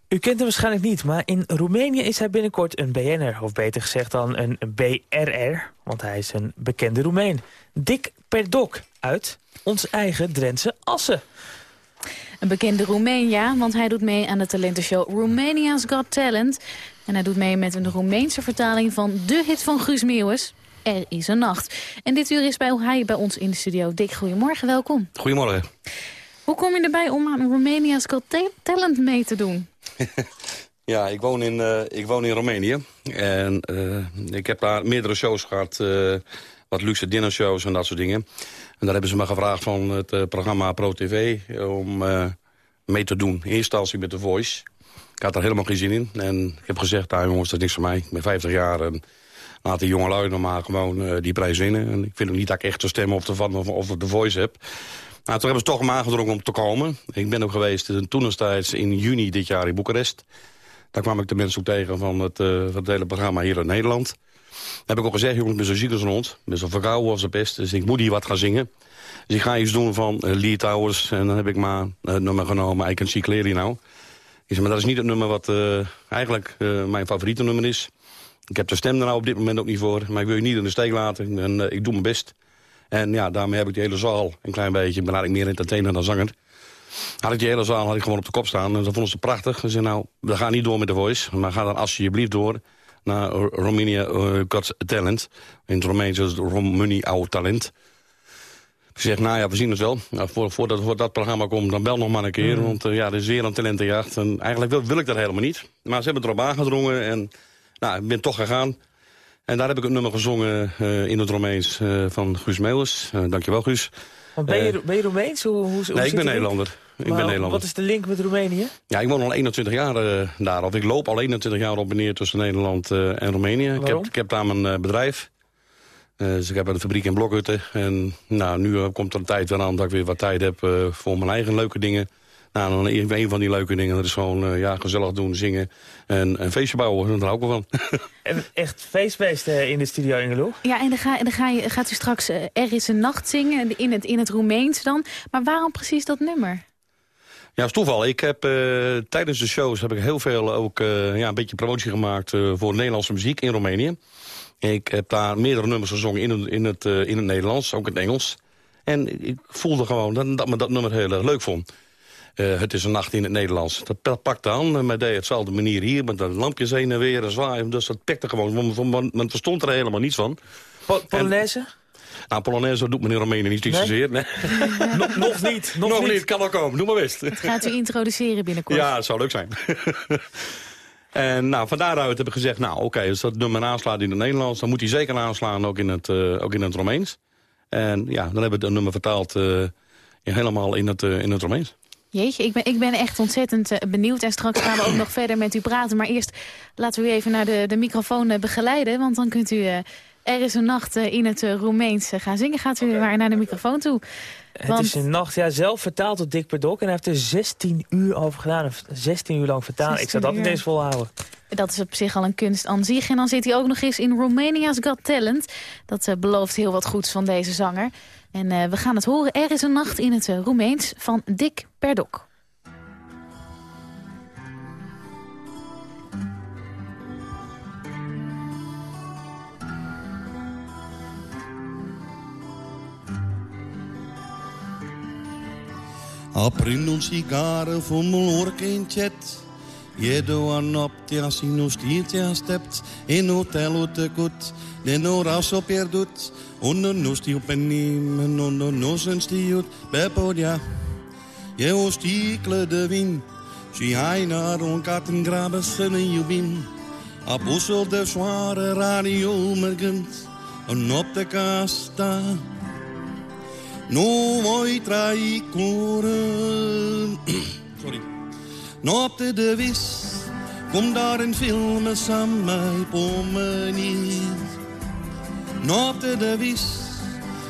U kent hem waarschijnlijk niet, maar in Roemenië is hij binnenkort een BN'er. Of beter gezegd dan een BRR, want hij is een bekende Roemeen. Dick Perdok uit ons eigen Drentse Assen. Een bekende Roemeen, ja, want hij doet mee aan de talentenshow Romania's Got Talent. En hij doet mee met een Roemeense vertaling van de hit van Guus Meeuwis. Er is een nacht. En dit uur is bij hij bij ons in de studio. Dick, goedemorgen, welkom. Goedemorgen. Hoe kom je erbij om aan Romania's Got Talent mee te doen? ja, ik woon in, uh, ik woon in Roemenië. En uh, ik heb daar meerdere shows gehad. Uh, wat luxe dinnershows en dat soort dingen. En daar hebben ze me gevraagd van het programma Pro TV... om mee te doen. In instantie met The Voice. Ik had daar helemaal geen zin in. En ik heb gezegd, nou jongens, dat is niks voor mij. Ik ben 50 jaar en laat die jonge lui nog maar gewoon die prijs winnen. En ik vind ook niet dat ik echt te stemmen of, de, of, of The Voice heb. Nou, toen hebben ze toch hem aangedrongen om te komen. Ik ben ook geweest toen destijds in juni dit jaar in Boekarest. Daar kwam ik de mensen ook tegen van het, uh, van het hele programma hier in Nederland. Daar heb ik ook gezegd, jongens, ik ben zo ziek als een hond. Ik ben zo verkouden als de pest, dus ik moet hier wat gaan zingen. Dus ik ga iets doen van uh, Lee Towers. En dan heb ik maar het nummer genomen, I Can See Clearly Now. Maar dat is niet het nummer wat eigenlijk mijn favoriete nummer is. Ik heb de stem er nou op dit moment ook niet voor. Maar ik wil je niet in de steek laten. En ik doe mijn best. En ja, daarmee heb ik die hele zaal een klein beetje... ben eigenlijk meer entertainer dan zanger. Had ik die hele zaal had ik gewoon op de kop staan. En dat vonden ze prachtig. Ze zeiden, nou, we gaan niet door met de voice. Maar ga dan alsjeblieft door naar Romania uh, Got Talent. In het Romeins is het Romani Talent. Ik zeg, nou ja, we zien het wel. Nou, voor, voordat voor dat programma komt, dan bel nog maar een keer. Mm. Want uh, ja, er is weer een talentenjacht. En eigenlijk wil, wil, ik dat helemaal niet. Maar ze hebben erop aangedrongen. En nou, ik ben toch gegaan. En daar heb ik een nummer gezongen uh, in het Romeins uh, van Guus Meeuwis. Uh, dankjewel, Guus. Want ben, je, ben je Romeins? Hoe, hoe, nee, ik ben Nederlander. Ik ben Nederlander. Wat is de link met Roemenië? Ja, ik woon al 21 jaar daar. Of ik loop al 21 jaar op en neer tussen Nederland en Roemenië. Ik heb, ik heb, daar mijn bedrijf. dus ik heb een fabriek in Blokhutten. En nou, nu komt er een tijd aan dat ik weer wat tijd heb voor mijn eigen leuke dingen. Nou, een van die leuke dingen, dat is gewoon uh, ja, gezellig doen, zingen en een feestje bouwen. Daar hou ik wel van. En echt feestbeest uh, in de studio, Ingeloe. Ja, en dan, ga, dan ga je, gaat u straks uh, Er is een nacht zingen, in het, in het Roemeens dan. Maar waarom precies dat nummer? Ja, is toeval. Ik heb tijdens de shows heb ik heel veel ook ja, een beetje promotie gemaakt voor Nederlandse muziek in Roemenië. Ik heb daar meerdere nummers gezongen in, het, in, het, in het Nederlands, ook in het Engels. En ik voelde gewoon dat, dat me dat nummer heel erg leuk vond. Uh, het is een nacht in het Nederlands. Dat pakt aan, maar deed hetzelfde manier hier... met de lampjes heen en weer en zwaaien. Dus dat pikte gewoon, men verstond er helemaal niets van. Po Polonaise? En, nou, Polonaise doet meneer Romeinen niet nee? zozeer. Nee. nog, nog niet. Nog, nog niet. kan wel komen. Doe maar best. Het gaat u introduceren binnenkort. Ja, het zou leuk zijn. en nou, van daaruit heb ik gezegd... nou, oké, okay, als dat nummer aanslaat in het Nederlands... dan moet hij zeker aanslaan ook in het, uh, ook in het Romeins. En ja, dan hebben we het nummer vertaald... Uh, helemaal in het, uh, in het Romeins. Jeetje, ik ben, ik ben echt ontzettend uh, benieuwd. En straks gaan we ook nog verder met u praten. Maar eerst laten we u even naar de, de microfoon uh, begeleiden. Want dan kunt u uh, Er is een nacht in het Roemeens gaan zingen. Gaat u okay. maar naar de microfoon toe. Het is een nacht, ja, zelf vertaald door Dick Perdok. En hij heeft er 16 uur over gedaan. 16 uur lang vertaald. Ik zou dat niet eens volhouden. Dat is op zich al een kunst aan zich. En dan zit hij ook nog eens in Romania's Got Talent. Dat belooft heel wat goeds van deze zanger. En uh, we gaan het horen. Er is een nacht in het uh, Roemeens van Dick Perdok. Aprindo un sigaro, fumo l'orca in chat. Jedo a noapte assim nos dias aștept În hotelul tăcut de norașul pierdut Unde nu știu pe nimeni, unde nu sunt știut pe podea E o sticlă de vin și haina aruncat în grabă să ne iubim A pus-o de soare radio mergând o noapte ca asta Nu voi trai curând Sorry. Noapte de vis, kom daar en film samen mij pomeniet. Noapte de vis,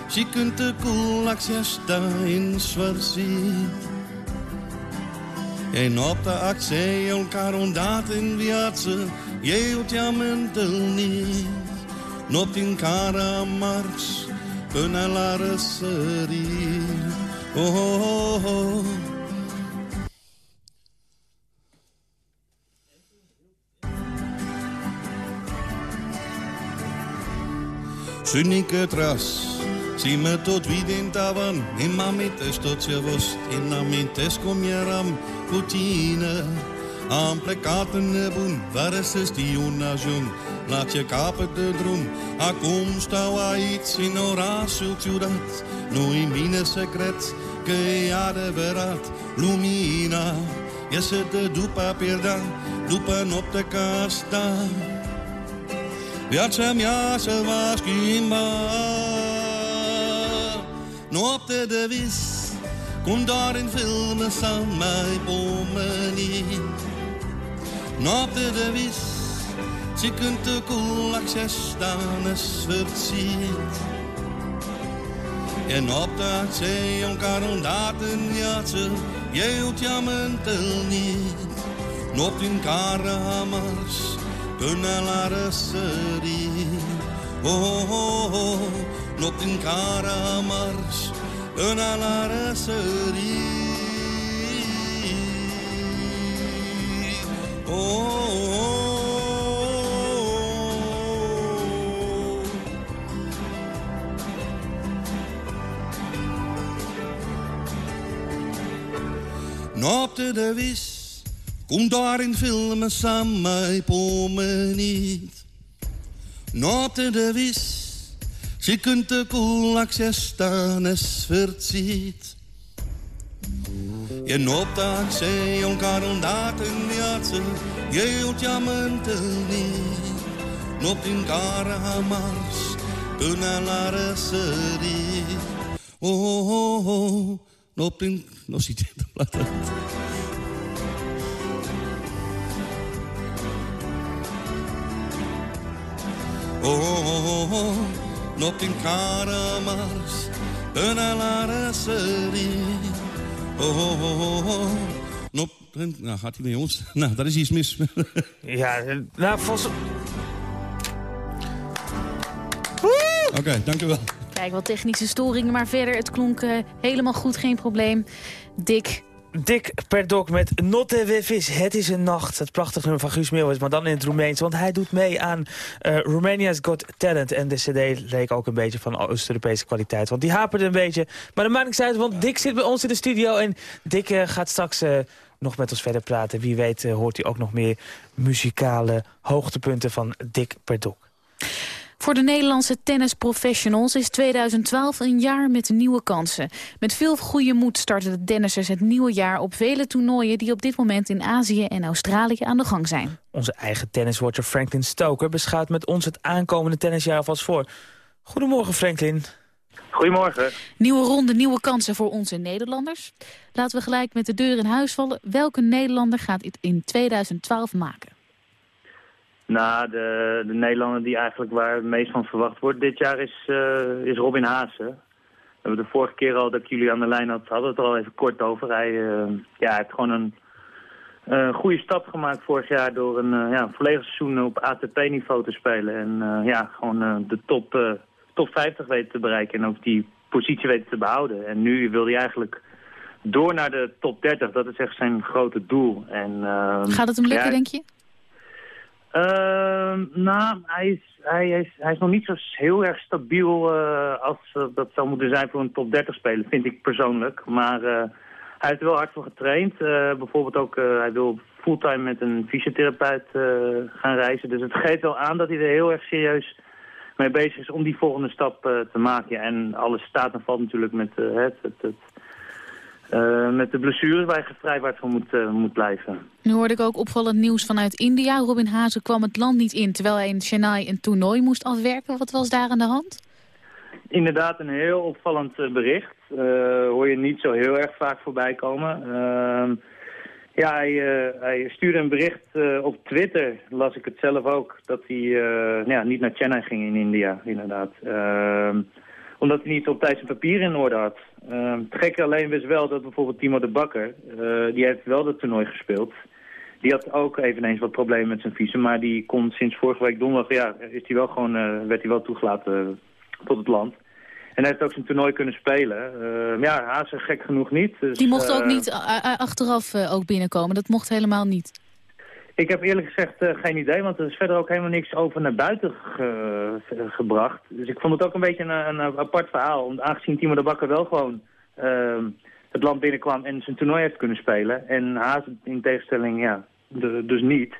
je kunt de koelaks in zwarziet. En op de actie elkaar ontdaat in viață, eu te-am întâlnit. Noapte în care am mars până la răsărit. Oh, oh, oh, Zünnige Trass, sind tot dort wieder in Tavan, im Amites dort ja was, in Amites komm ja am Routine. Am plecaten nebun, waar es ist die unajun, la ce capăt de drum. Acum stau aici, în orașul ciudat, nu-i mine secret, că e adevărat, lumina iese de după pierda, după noapte ca asta. Viața mea se va schimba Noapte de vis Cum doar în filme s-a mai pomenit Noapte de vis Și cântecul acesta nesfârșit E noaptea aceea în care un dat viață Eu te-am întâlnit Noapte în care am mers până la răsărit Oh, oh, oh, mers până la răsărit Oh, oh, oh. Noapte de vis, cum doar în filme s-a mai pomenit. Noapte de vis, și cântecul acesta nesfârțit. E noaptea aceea în care un dat în viață eu te-am întâlnit. Noapte în care am mars până la răsărit. Oh, oh, oh, oh. noapte în... Nu știu ce Oh, oh, oh, oh, care am mars până la. Oh, oh, oh, oh. Nop, nou, gaat hij bij ons? Nou, daar is iets mis. Ja, nou, volgens... Oké, okay, dank u wel. Kijk, wat technische storingen, maar verder, het klonk uh, helemaal goed, geen probleem. Dick, Dick Perdok met Notte Wevis, Het is een nacht. Het prachtige nummer van Guus Meeuwis, maar dan in het Roemeens. Want hij doet mee aan uh, Romania's Got Talent. En de cd leek ook een beetje van Oost-Europese kwaliteit. Want die haperde een beetje. Maar dat maakt niks uit, want Dick zit bij ons in de studio. En Dick uh, gaat straks uh, nog met ons verder praten. Wie weet hoort hij ook nog meer muzikale hoogtepunten van Dick Perdok. Voor de Nederlandse tennisprofessionals is 2012 een jaar met nieuwe kansen. Met veel goede moed starten de tennissers het nieuwe jaar op vele toernooien... die op dit moment in Azië en Australië aan de gang zijn. Onze eigen tenniswatcher Franklin Stoker beschouwt met ons het aankomende tennisjaar alvast voor. Goedemorgen Franklin. Goedemorgen. Nieuwe ronde, nieuwe kansen voor onze Nederlanders. Laten we gelijk met de deur in huis vallen. Welke Nederlander gaat dit in 2012 maken? Nou, de, de Nederlander die eigenlijk waar het meest van verwacht wordt dit jaar is, uh, is Robin Haase. We hebben de vorige keer al dat ik jullie aan de lijn had, hadden het er al even kort over. Hij, uh, ja, heeft gewoon een uh, goede stap gemaakt vorig jaar door een uh, ja, volledig seizoen op ATP-niveau te spelen. En ja, gewoon de top, top 50 weten te bereiken en ook die positie weten te behouden. En nu wil hij eigenlijk door naar de top 30. Dat is echt zijn grote doel. En, Gaat het hem lukken, ja, denk je? Uh, nou, hij is, hij, is, hij is nog niet zo heel erg stabiel uh, als uh, dat zou moeten zijn voor een top 30 speler, vind ik persoonlijk. Maar uh, hij heeft er wel hard voor getraind. bijvoorbeeld ook, hij wil fulltime met een fysiotherapeut gaan reizen. Dus het geeft wel aan dat hij er heel erg serieus mee bezig is om die volgende stap te maken. En alles staat en valt natuurlijk met het, het, het uh, met de blessures waar je gevrijwaard van moet, uh, moet blijven. Nu hoorde ik ook opvallend nieuws vanuit India. Robin Hazen kwam het land niet in terwijl hij in Chennai een toernooi moest afwerken. Wat was daar aan de hand? Inderdaad een heel opvallend uh, bericht. hoor je niet zo heel erg vaak voorbij komen. Ehm, Ja, hij, eh, hij stuurde een bericht eh, op Twitter, las ik het zelf ook, dat hij eh, nou ja, niet naar Chennai ging in India, inderdaad. Ehm, omdat hij niet op tijd zijn papieren in orde had. Ehm, het gekke alleen was wel dat bijvoorbeeld Timo de Bakker, die heeft wel dat toernooi gespeeld. Die had ook eveneens wat problemen met zijn visum, maar die kon sinds vorige week donderdag, ja, is hij wel gewoon, werd hij wel toegelaten tot het land. En hij heeft ook zijn toernooi kunnen spelen. Uh, ja, Hazen gek genoeg niet. Dus, die mocht ook niet achteraf ook binnenkomen. Dat mocht helemaal niet. Ik heb eerlijk gezegd geen idee, want er is verder ook helemaal niks over naar buiten ge gebracht. Dus ik vond het ook een beetje een, een apart verhaal. Om, aangezien Timo de Bakker wel gewoon ehm, het land binnenkwam en zijn toernooi heeft kunnen spelen. En Hazen in tegenstelling, ja, de, dus niet.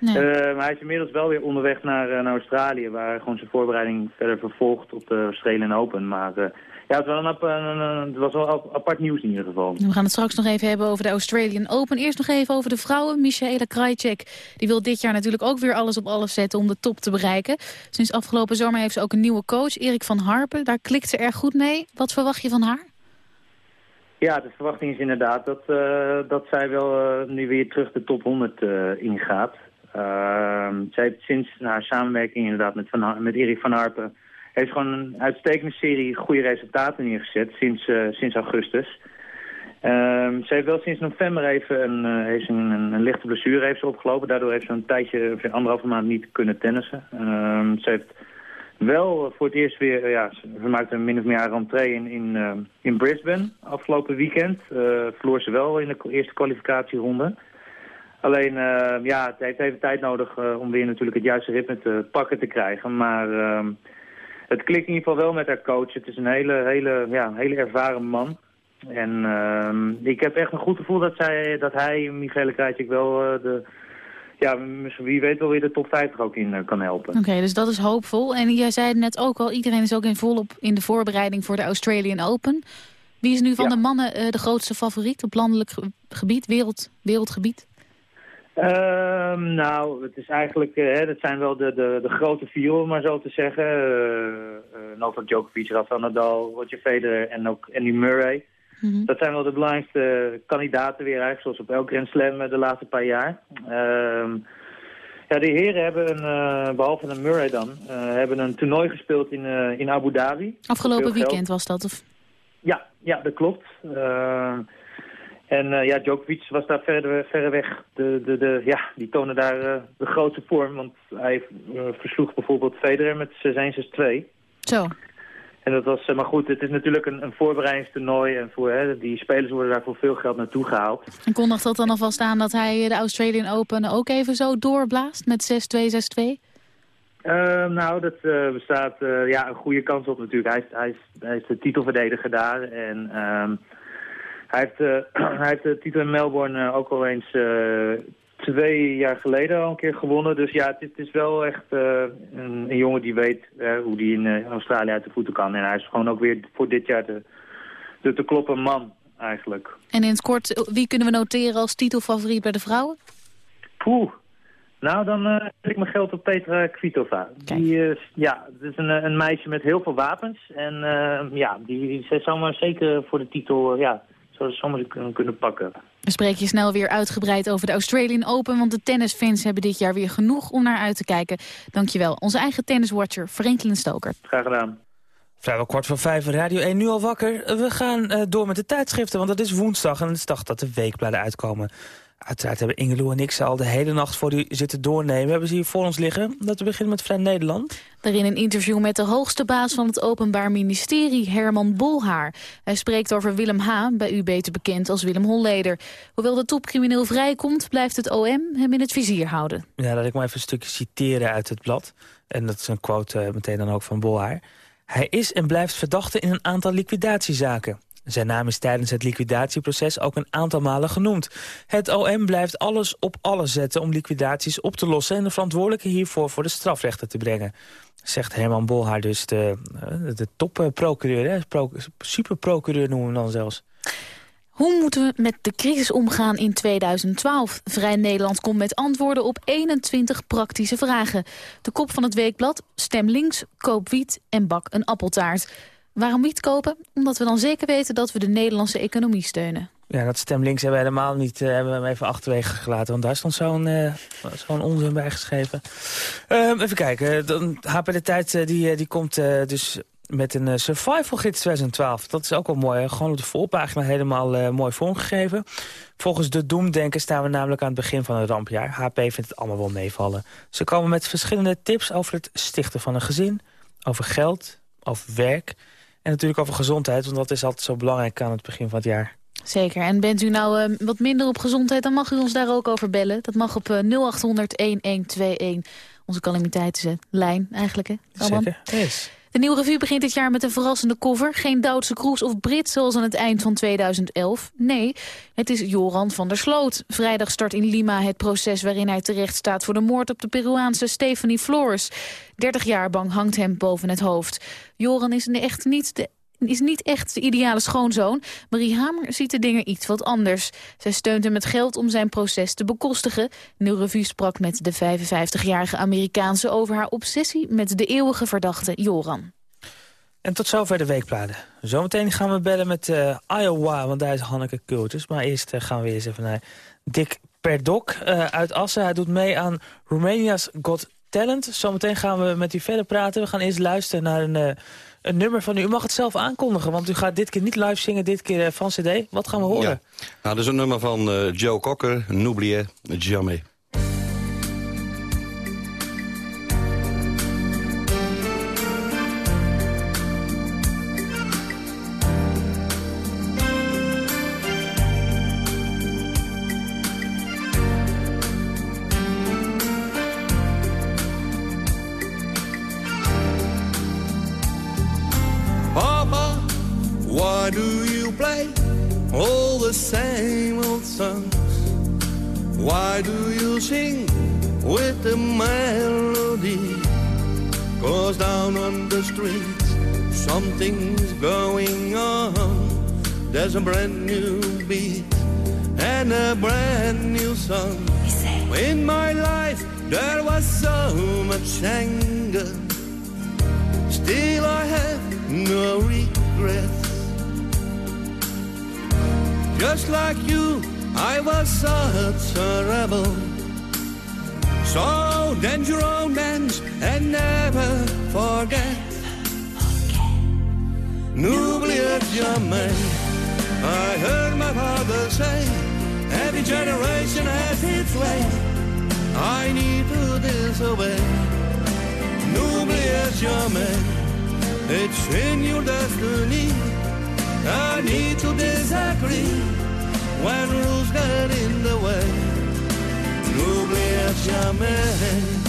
Nee. Uh, maar hij is inmiddels wel weer onderweg naar, naar Australië, waar hij gewoon zijn voorbereiding verder vervolgt op de Australian Open. Maar ja, het was, wel een, een, een, het was wel apart nieuws in ieder geval. We gaan het straks nog even hebben over de Australian Open. Eerst nog even over de vrouwen. Michaela Krajcek die wil dit jaar natuurlijk ook weer alles op alles zetten om de top te bereiken. Sinds afgelopen zomer heeft ze ook een nieuwe coach, Erik van Harpen. Daar klikt ze erg goed mee. Wat verwacht je van haar? Ja, de verwachting is inderdaad dat, dat zij wel nu weer terug de top 100 ingaat. Uh, zij heeft sinds haar samenwerking inderdaad met, van, met Erik van Harpen... heeft gewoon een uitstekende serie goede resultaten neergezet sinds, uh, sinds augustus. Uh, ze heeft wel sinds november even een, uh, heeft een, een, lichte blessure heeft ze opgelopen. Daardoor heeft ze een tijdje, anderhalve maand niet kunnen tennissen. Ehm, ze heeft wel voor het eerst weer, ja, ze maakte een min of meer rentree in, in, in Brisbane afgelopen weekend. verloor ze wel in de eerste kwalificatieronde. Alleen, uh, ja, het heeft even tijd nodig uh, om weer natuurlijk het juiste ritme te pakken te krijgen. Maar uh, het klikt in ieder geval wel met haar coach. Het is een hele, hele, ja, hele ervaren man. En ik heb echt een goed gevoel dat, zij, dat hij, Michele Krajcik, wel de... Ja, wie weet wel weer de top 50 ook in kan helpen. Oké, okay, dus dat is hoopvol. En jij zei het net ook al, iedereen is ook in volop in de voorbereiding voor de Australian Open. Wie is nu van ja. de mannen de grootste favoriet op landelijk gebied, wereld, wereldgebied? Uh, nou, het is eigenlijk, uh, hè, dat zijn wel de, de, de grote vier, om maar zo te zeggen. Uh, Novak Djokovic, Rafael Nadal, Roger Federer en ook Andy Murray. Mm -hmm. Dat zijn wel de belangrijkste kandidaten weer eigenlijk, zoals op elk Grand Slam de laatste paar jaar. Ehm, ja, de heren hebben, een, behalve een Murray dan, hebben een toernooi gespeeld in, in Abu Dhabi. Afgelopen weekend was dat? Of? Ja, ja, dat klopt. Ehm, en uh, ja, Djokovic was daar verder, verreweg, de, de, de, ja, die tonen daar uh, de grootste vorm. Want hij uh, versloeg bijvoorbeeld Federer met 6-1-6-2. Zo. En dat was, maar goed, het is natuurlijk een, een voorbereidingstoernooi. En voor, hè, die spelers worden daar voor veel geld naartoe gehaald. En kondigt dat dan alvast aan dat hij de Australian Open ook even zo doorblaast met 6-2, 6-2? Uh, nou, dat uh, bestaat uh, ja, een goede kans op natuurlijk. Hij is, hij is, hij is de titelverdediger daar. En um, hij heeft, uh, hij heeft de titel in Melbourne uh, ook al eens twee jaar geleden al een keer gewonnen. Dus ja, het, het is wel echt een, een, jongen die weet hoe die in Australië uit de voeten kan. En hij is gewoon ook weer voor dit jaar de, de te kloppen man eigenlijk. En in het kort, wie kunnen we noteren als titelfavoriet bij de vrouwen? Poeh. Nou, dan zet ik mijn geld op Petra Kvitova. Die uh, ja, het is een, een meisje met heel veel wapens. En ja, die, die zou maar zeker voor de titel ja, zou ze zomaar kunnen, kunnen pakken. We spreken je snel weer uitgebreid over de Australian Open... want de tennisfans hebben dit jaar weer genoeg om naar uit te kijken. Dankjewel, onze eigen tenniswatcher Franklin Stoker. Graag gedaan. Vrijwel kwart voor vijf, Radio 1 nu al wakker. We gaan uh, door met de tijdschriften, want het is woensdag... en het is dag dat de weekbladen uitkomen. Uiteraard hebben Ingeloe en ik ze al de hele nacht voor u zitten doornemen. We hebben ze hier voor ons liggen. Dat we beginnen met Vrij Nederland. Daarin een interview met de hoogste baas van het Openbaar Ministerie, Herman Bolhaar. Hij spreekt over Willem H., bij u beter bekend als Willem Holleder. Hoewel de topcrimineel vrijkomt, blijft het OM hem in het vizier houden. Ja, laat ik maar even een stukje citeren uit het blad. En dat is een quote uh, meteen dan ook van Bolhaar. Hij is en blijft verdachte in een aantal liquidatiezaken. Zijn naam is tijdens het liquidatieproces ook een aantal malen genoemd. Het OM blijft alles op alles zetten om liquidaties op te lossen... en de verantwoordelijke hiervoor voor de strafrechter te brengen. Zegt Herman Bolhaar dus, de, de topprocureur, superprocureur noemen we hem dan zelfs. Hoe moeten we met de crisis omgaan in 2012? Vrij Nederland komt met antwoorden op 21 praktische vragen. De kop van het weekblad, stem links, koop wiet en bak een appeltaart. Waarom wiet kopen? Omdat we dan zeker weten dat we de Nederlandse economie steunen. Ja, dat stem links hebben we helemaal niet, uh, hebben we hem even achterwege gelaten. Want daar stond zo'n uh, zo'n onzin bij geschreven. Uh, even kijken, dan, HP de Tijd die, die komt dus met een survival gids 2012. Dat is ook wel mooi, gewoon op de voorpagina helemaal mooi vormgegeven. Volgens de Doemdenken staan we namelijk aan het begin van een rampjaar. HP vindt het allemaal wel meevallen. Ze komen met verschillende tips over het stichten van een gezin, over geld, over werk... en natuurlijk over gezondheid, want dat is altijd zo belangrijk aan het begin van het jaar. Zeker. En bent u nou uh, wat minder op gezondheid, dan mag u ons daar ook over bellen. Dat mag op uh, 0800-1121. Onze calamiteitenlijn eigenlijk, hè? Zeker. Yes. De nieuwe revue begint dit jaar met een verrassende cover. Geen Duitse Kroes of Brit zoals aan het eind van 2011. Nee, het is Joran van der Sloot. Vrijdag start in Lima het proces waarin hij terecht staat... voor de moord op de Peruaanse Stephanie Flores. 30 jaar bang hangt hem boven het hoofd. Joran is echt niet de is niet echt de ideale schoonzoon. Marie Hamer ziet de dingen iets wat anders. Zij steunt hem met geld om zijn proces te bekostigen. Nieuw Revue sprak met de 55-jarige Amerikaanse over haar obsessie met de eeuwige verdachte Joran. En tot zover de weekbladen. Zometeen gaan we bellen met uh, Iowa, want daar is Hanneke Kultus. Maar eerst uh, gaan we eens even naar Dick Perdok uh, uit Assen. Hij doet mee aan Romania's Got Talent. Zometeen gaan we met u verder praten. We gaan eerst luisteren naar een een nummer van u. U mag het zelf aankondigen, want u gaat dit keer niet live zingen, dit keer eh, van cd. Wat gaan we horen? Ja. Nou, dat is een nummer van uh, Joe Cocker, N'oubliez jamais. Do sing with the melody? Cause down on the streets something's going on. There's a brand new beat and a brand new song. In my life there was so much anger. Still I have no regrets. Just like you, I was such a rebel. So then your romance and never forget. N'oubliez jamais. I heard my father say, every generation has its way. I need to disobey. N'oubliez jamais. It's in your destiny. I need to disagree when rules get in the way. N'oubliez jamais.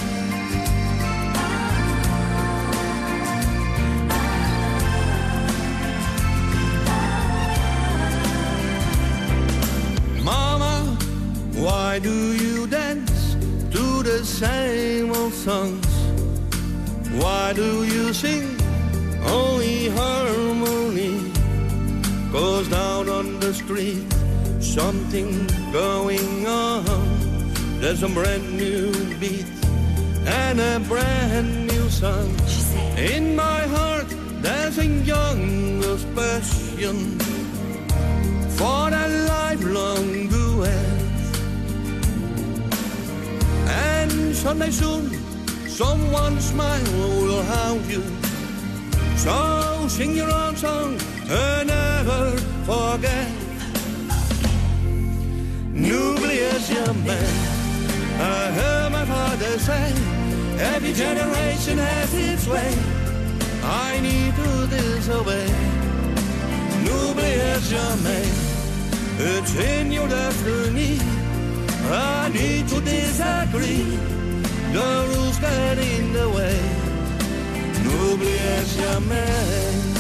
Mama, why do you dance to the same old songs? Why do you sing only harmony? Goes down on the street, something going on. There's a brand new beat and a brand new song. In my heart, there's a young passion for a lifelong duet. And someday soon, someone's smile will haunt you. So sing your own song and never forget. N'oubliez jamais. I heard my father say, every generation has its way. I need to disobey. N'oubliez jamais. It's in your destiny. I need to disagree. The rules get in the way. N'oubliez jamais.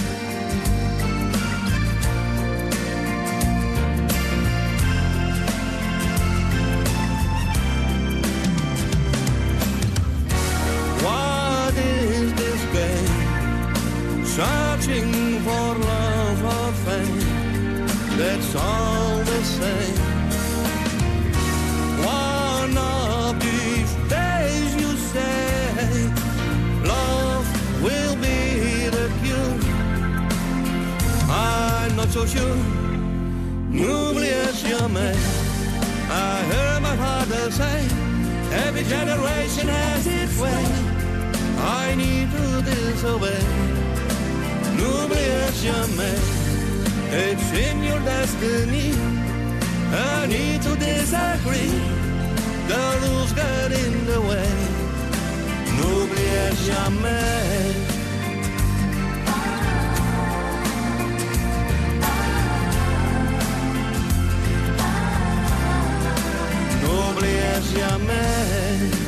Searching for love or fame. That's all the same. One of these days you say love will be the cure. I'm not so sure. n'oubliez jamais. I heard my father say, every generation has its way. I need to disobey. N'oubliez jamais, it's in your destiny. I need to disagree. The rules get in the way. N'oubliez jamais. N'oubliez jamais.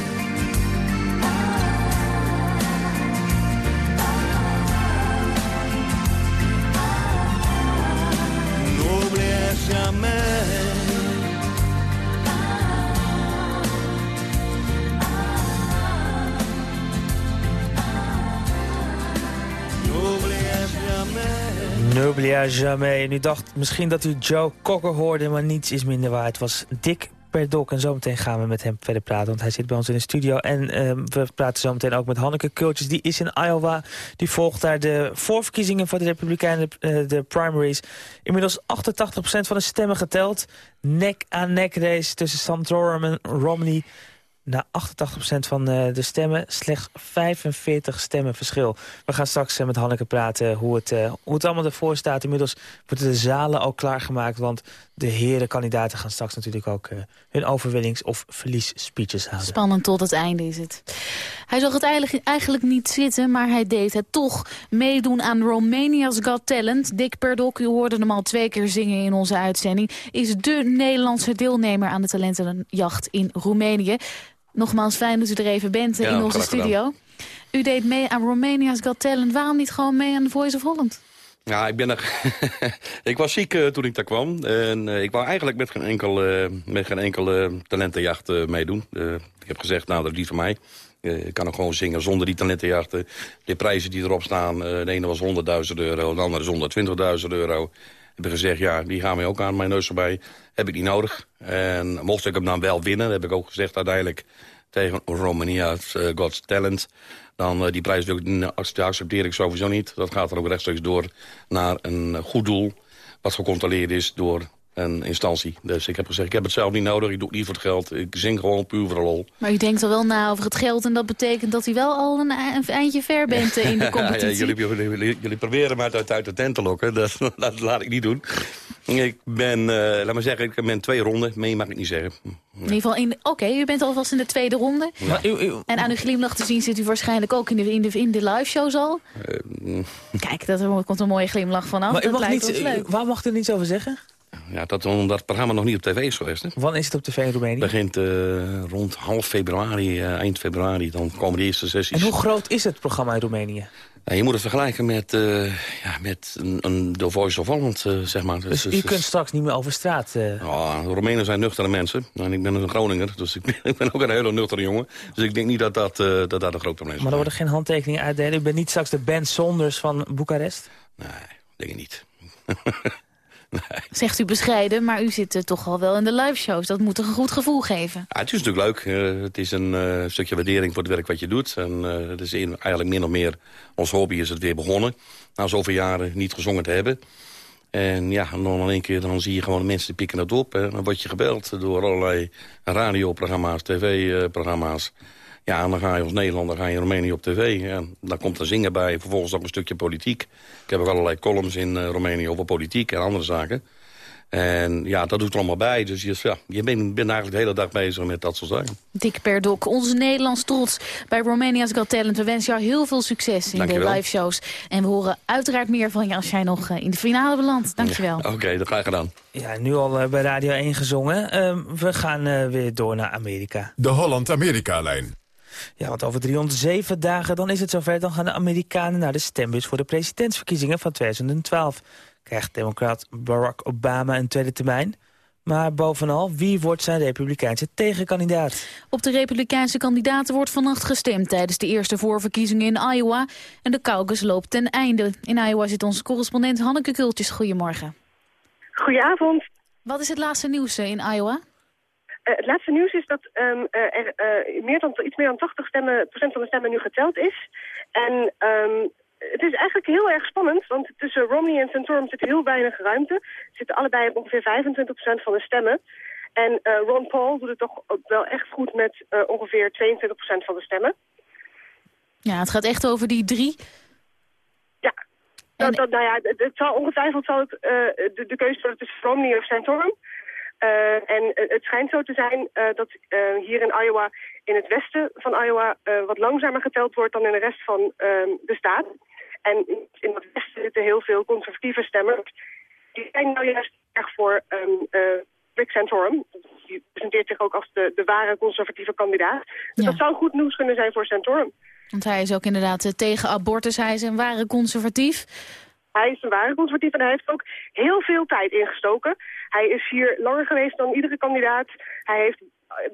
Nublia jamais. En u dacht misschien dat u Joe Cocker hoorde, maar niets is minder waar. Het was Dick Perdok. En zometeen gaan we met hem verder praten, want hij zit bij ons in de studio. En ehm, we praten zometeen ook met Hanneke Kultjes. Die is in Iowa. Die volgt daar de voorverkiezingen voor de Republikeinen, eh, de primaries. Inmiddels 88% van de stemmen geteld. Nek aan nek race tussen Santorum en Romney. Na 88% van eh, de stemmen, slechts 45 stemmen verschil. We gaan straks eh, met Hanneke praten hoe het, eh, hoe het allemaal ervoor staat. Inmiddels worden de zalen al klaargemaakt... want de herenkandidaten gaan straks natuurlijk ook hun overwinnings- of verliesspeeches houden. Spannend tot het einde is het. Hij zag het eigenlijk, eigenlijk niet zitten, maar hij deed het toch. Meedoen aan Romania's Got Talent. Dick Perdok, u hoorde hem al twee keer zingen in onze uitzending... is de Nederlandse deelnemer aan de talentenjacht in Roemenië. Nogmaals, fijn dat u er even bent eh, Ja, in onze gedaan. studio. U deed mee aan Romania's Got Talent. Waarom niet gewoon mee aan The Voice of Holland? Ja, ik ben er... ik was ziek eh, toen ik daar kwam. En eh, ik wou eigenlijk met geen enkel, eh, met geen enkele talentenjacht meedoen. Ik heb gezegd, nou, dat is niet voor mij. Ik kan ook gewoon zingen zonder die talentenjachten. De prijzen die erop staan, de ene was 100.000 euro, de andere is 120.000 euro. Ik heb gezegd, ja, die gaan mij ook aan mijn neus erbij. Heb ik niet nodig. En mocht ik hem dan wel winnen, heb ik ook gezegd uiteindelijk tegen Romania's eh, God's Talent. Dan eh, die prijs wil die accepteer ik sowieso niet. Dat gaat er ook rechtstreeks door naar een goed doel. Wat gecontroleerd is door een instantie. Dus ik heb gezegd, ik heb het zelf niet nodig. Ik doe het niet voor het geld. Ik zing gewoon puur voor de lol. Maar u denkt al wel na over het geld... en dat betekent dat u wel al een, e- een eindje ver bent eh, in de competitie. ja, jullie, jullie, jullie, jullie proberen mij uit, uit de tent te lokken. Dat, dat laat ik niet doen. Ik ben, eh, laat maar zeggen, ik ben twee ronden. Mee mag ik niet zeggen. In ieder geval, oké, u bent alvast in de tweede ronde. Maar u, u- En aan uw glimlach te zien zit u waarschijnlijk ook in de, in de, in de live shows al. Eh, Kijk, dat er komt een mooie glimlach vanaf. maar u dat mag lijkt niet, ons u- leuk. waar mag u er niets over zeggen? Ja, dat omdat het programma nog niet op tv is geweest. Hè. Wanneer is het op tv in Roemenië? begint eh, rond half februari, eh, eind februari. Dan komen de eerste sessies. En hoe groot is het programma in Roemenië? Ja, je moet het vergelijken met, eh, ja, met een, een The Voice of Holland, zeg maar. Dus Dus- u dus- kunt straks niet meer over straat... de Roemenen zijn nuchtere mensen. En ik ben een Groninger, dus ik ben, ik ben ook een hele nuchtere jongen. Dus ik denk niet dat dat, dat, dat een groot probleem is. Maar er worden geen handtekeningen uitdelen. U bent niet straks de Ben Sonders van Boekarest? Nee, denk ik niet. Zegt u bescheiden, maar u zit eh, toch al wel in de live shows. Dat moet toch een goed gevoel geven. Ja, het is natuurlijk leuk. Eh, het is een eh, stukje waardering voor het werk wat je doet. En het is een- eigenlijk min of meer, ons hobby is het weer begonnen. Na zoveel jaren niet gezongen te hebben. En ja, en dan in één keer dan zie je gewoon mensen die pikken het op. En dan word je gebeld door allerlei radioprogramma's, tv-programma's. Ja, en dan ga je als Nederlander ga je in Roemenië op tv. En dan komt er zingen bij, vervolgens ook een stukje politiek. Ik heb ook allerlei columns in eh, Roemenië over politiek en andere zaken. En ja, dat doet er allemaal bij. Dus je, ja, je bent, bent eigenlijk de hele dag bezig met dat soort zaken. Dick Perdok, onze Nederlands trots bij Romania's Got Talent. We wensen jou heel veel succes in Dankjewel. de live shows. En we horen uiteraard meer van je als jij nog eh, in de finale belandt. Dankjewel. Oké, dat graag gedaan. Ja, nu al eh, bij Radio 1 gezongen. Ehm, we gaan eh, weer door naar Amerika. De Holland-Amerika-lijn. Ja, want over 307 dagen dan is het zover. Dan gaan de Amerikanen naar de stembus voor de presidentsverkiezingen van 2012. Krijgt democraat Barack Obama een tweede termijn. Maar bovenal, wie wordt zijn republikeinse tegenkandidaat? Op de republikeinse kandidaten wordt vannacht gestemd tijdens de eerste voorverkiezingen in Iowa. En de caucus loopt ten einde. In Iowa zit onze correspondent Hanneke Kultjes. Goedemorgen. Goedenavond. Wat is het laatste nieuws eh, in Iowa? Eh, het laatste nieuws is dat ehm, eh, er eh, meer dan, iets meer dan 80 stemmen, procent van de stemmen nu geteld is. En ehm, het is eigenlijk heel erg spannend, want tussen Romney en Santorum zit heel weinig ruimte. Zitten allebei op ongeveer 25% van de stemmen. En Ron Paul doet het toch wel echt goed met ongeveer 22% van de stemmen. Ja, het gaat echt over die drie. Ja, dat, dat, nou ja, het, het zal ongetwijfeld zal het, de, de keuze worden tussen Romney of Santorum. Uh, en het schijnt zo te zijn uh, dat hier in Iowa, in het westen van Iowa, wat langzamer geteld wordt dan in de rest van de staat. En in het westen zitten heel veel conservatieve stemmers. Die zijn nou juist erg voor um, Rick Santorum. Die presenteert zich ook als de, de ware conservatieve kandidaat. Dus ja. dat zou goed nieuws kunnen zijn voor Santorum. Want hij is ook inderdaad tegen abortus. Hij is een ware conservatief. Hij is een ware conservatief en hij heeft ook heel veel tijd ingestoken. Hij is hier langer geweest dan iedere kandidaat. Hij heeft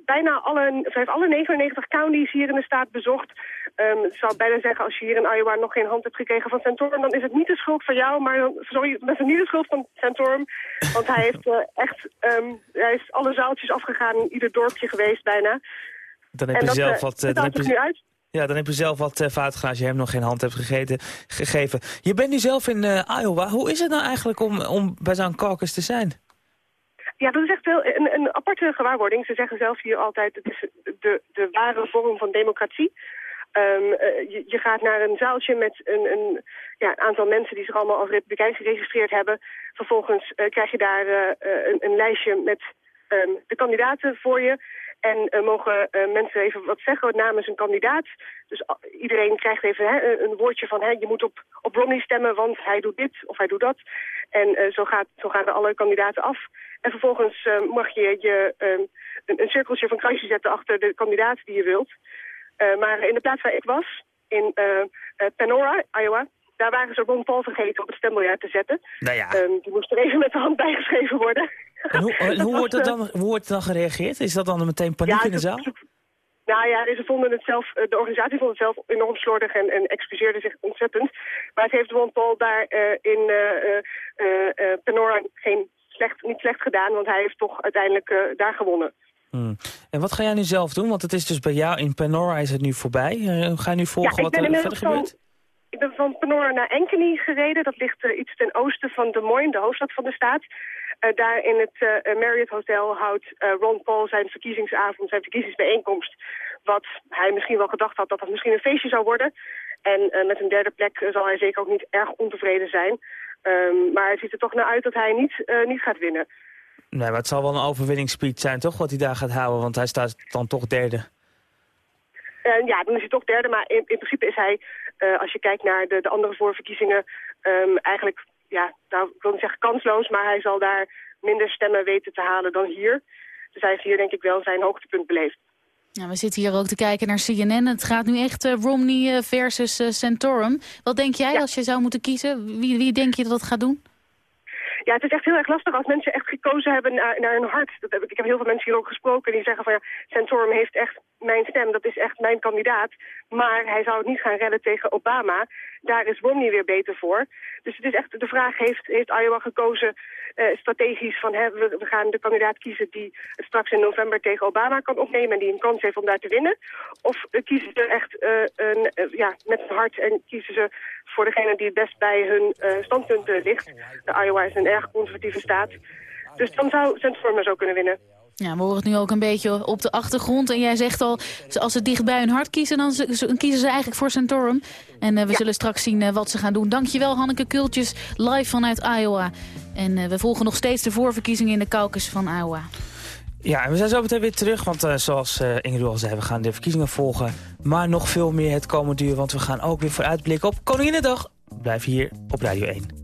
bijna alle, hij heeft alle 99 counties hier in de staat bezocht. Um, ik zou bijna zeggen, als je hier in Iowa nog geen hand hebt gekregen van Santorum... dan is het niet de schuld van jou, maar sorry, het is niet de schuld van Santorum. Want hij heeft uh, echt, um, hij is alle zaaltjes afgegaan, in ieder dorpje geweest bijna. Dan heb je zelf dat, wat... Uh, dan heb je... nu uit. Ja, dan heb je zelf wat uh, als je hem nog geen hand hebt gegeten, gegeven. Je bent nu zelf in uh, Iowa. Hoe is het nou eigenlijk om, om bij zo'n caucus te zijn? Ja, dat is echt wel een, een aparte gewaarwording. Ze zeggen zelf hier altijd, het is de, de ware vorm van democratie. Um, uh, je, je, gaat naar een zaaltje met een, een, ja, aantal mensen die zich allemaal als republikein geregistreerd hebben. Vervolgens krijg je daar een, een, lijstje met um, de kandidaten voor je. En uh, mogen uh, mensen even wat zeggen namens een kandidaat. Dus uh, iedereen krijgt even hè, een woordje van... Hè, je moet op, op Romney stemmen, want hij doet dit of hij doet dat. En zo, gaat, zo gaan er alle kandidaten af. En vervolgens mag je, je een, een, cirkeltje van kruisje zetten... achter de kandidaat die je wilt. maar in de plaats waar ik was, in Panora, Iowa... Daar waren ze Ron Paul vergeten op het stembiljet te zetten. Nou ja. Um, die moest er even met de hand bijgeschreven worden. En hoe, en hoe, wordt er dan, hoe wordt er dan gereageerd? Is dat dan meteen paniek ja, in de zaal? Nou ja, ze vonden het zelf, de organisatie vond het zelf enorm slordig en, en excuseerde zich ontzettend. Maar het heeft Ron Paul daar uh, in uh, Panora geen slecht, niet slecht gedaan, want hij heeft toch uiteindelijk daar gewonnen. Hmm. En wat ga jij nu zelf doen? Want het is dus bij jou in Panora is het nu voorbij. ga je nu volgen ja, wat er verder gebeurt? Ik ben van Panora naar Ankeny gereden. Dat ligt uh, iets ten oosten van Des Moines, de hoofdstad van de staat. Uh, daar in het uh, Marriott Hotel houdt Ron Paul zijn verkiezingsavond, zijn verkiezingsbijeenkomst. Wat hij misschien wel gedacht had dat dat misschien een feestje zou worden. En met een derde plek zal hij zeker ook niet erg ontevreden zijn. Um, maar het ziet er toch naar uit dat hij niet, niet gaat winnen. Nee, maar het zal wel een overwinningsspeech zijn, toch, wat hij daar gaat houden? Want hij staat dan toch derde. Uh, ja, dan is hij toch derde, maar in, in principe is hij, uh, als je kijkt naar de, de andere voorverkiezingen, um, eigenlijk, ja, nou, ik wil niet zeggen kansloos, maar hij zal daar minder stemmen weten te halen dan hier. Dus hij heeft hier denk ik wel zijn hoogtepunt beleefd. Ja, we zitten hier ook te kijken naar CNN. Het gaat nu echt uh, Romney versus Santorum. Wat denk jij ja. als je zou moeten kiezen? Wie, wie denk je dat dat gaat doen? Ja, het is echt heel erg lastig als mensen echt gekozen hebben naar, naar hun hart. Dat heb ik, ik heb heel veel mensen hier ook gesproken die zeggen van ja, Santorum heeft echt mijn stem, dat is echt mijn kandidaat. Maar hij zou het niet gaan redden tegen Obama. Daar is Romney weer beter voor. Dus het is echt de vraag, heeft, heeft Iowa gekozen uh, strategisch van hè, we, gaan de kandidaat kiezen die straks in november tegen Obama kan opnemen en die een kans heeft om daar te winnen? Of uh, kiezen ze echt uh, een, ja, met hun hart en kiezen ze voor degene die het best bij hun standpunten ligt? De Iowa is een erg conservatieve staat. Dus dan zou Santorum zo kunnen winnen. Ja, we horen het nu ook een beetje op de achtergrond. En jij zegt al, als ze dicht bij hun hart kiezen, dan kiezen ze eigenlijk voor Santorum. En uh, we ja. zullen straks zien uh, wat ze gaan doen. Dankjewel Hanneke Kultjes, live vanuit Iowa. En uh, we volgen nog steeds de voorverkiezingen in de caucus van Iowa. Ja, en we zijn zo meteen weer terug, want zoals Ingrid al zei, we gaan de verkiezingen volgen. Maar nog veel meer het komende uur, want we gaan ook weer vooruitblikken op Koninginnedag. Blijf hier op Radio 1.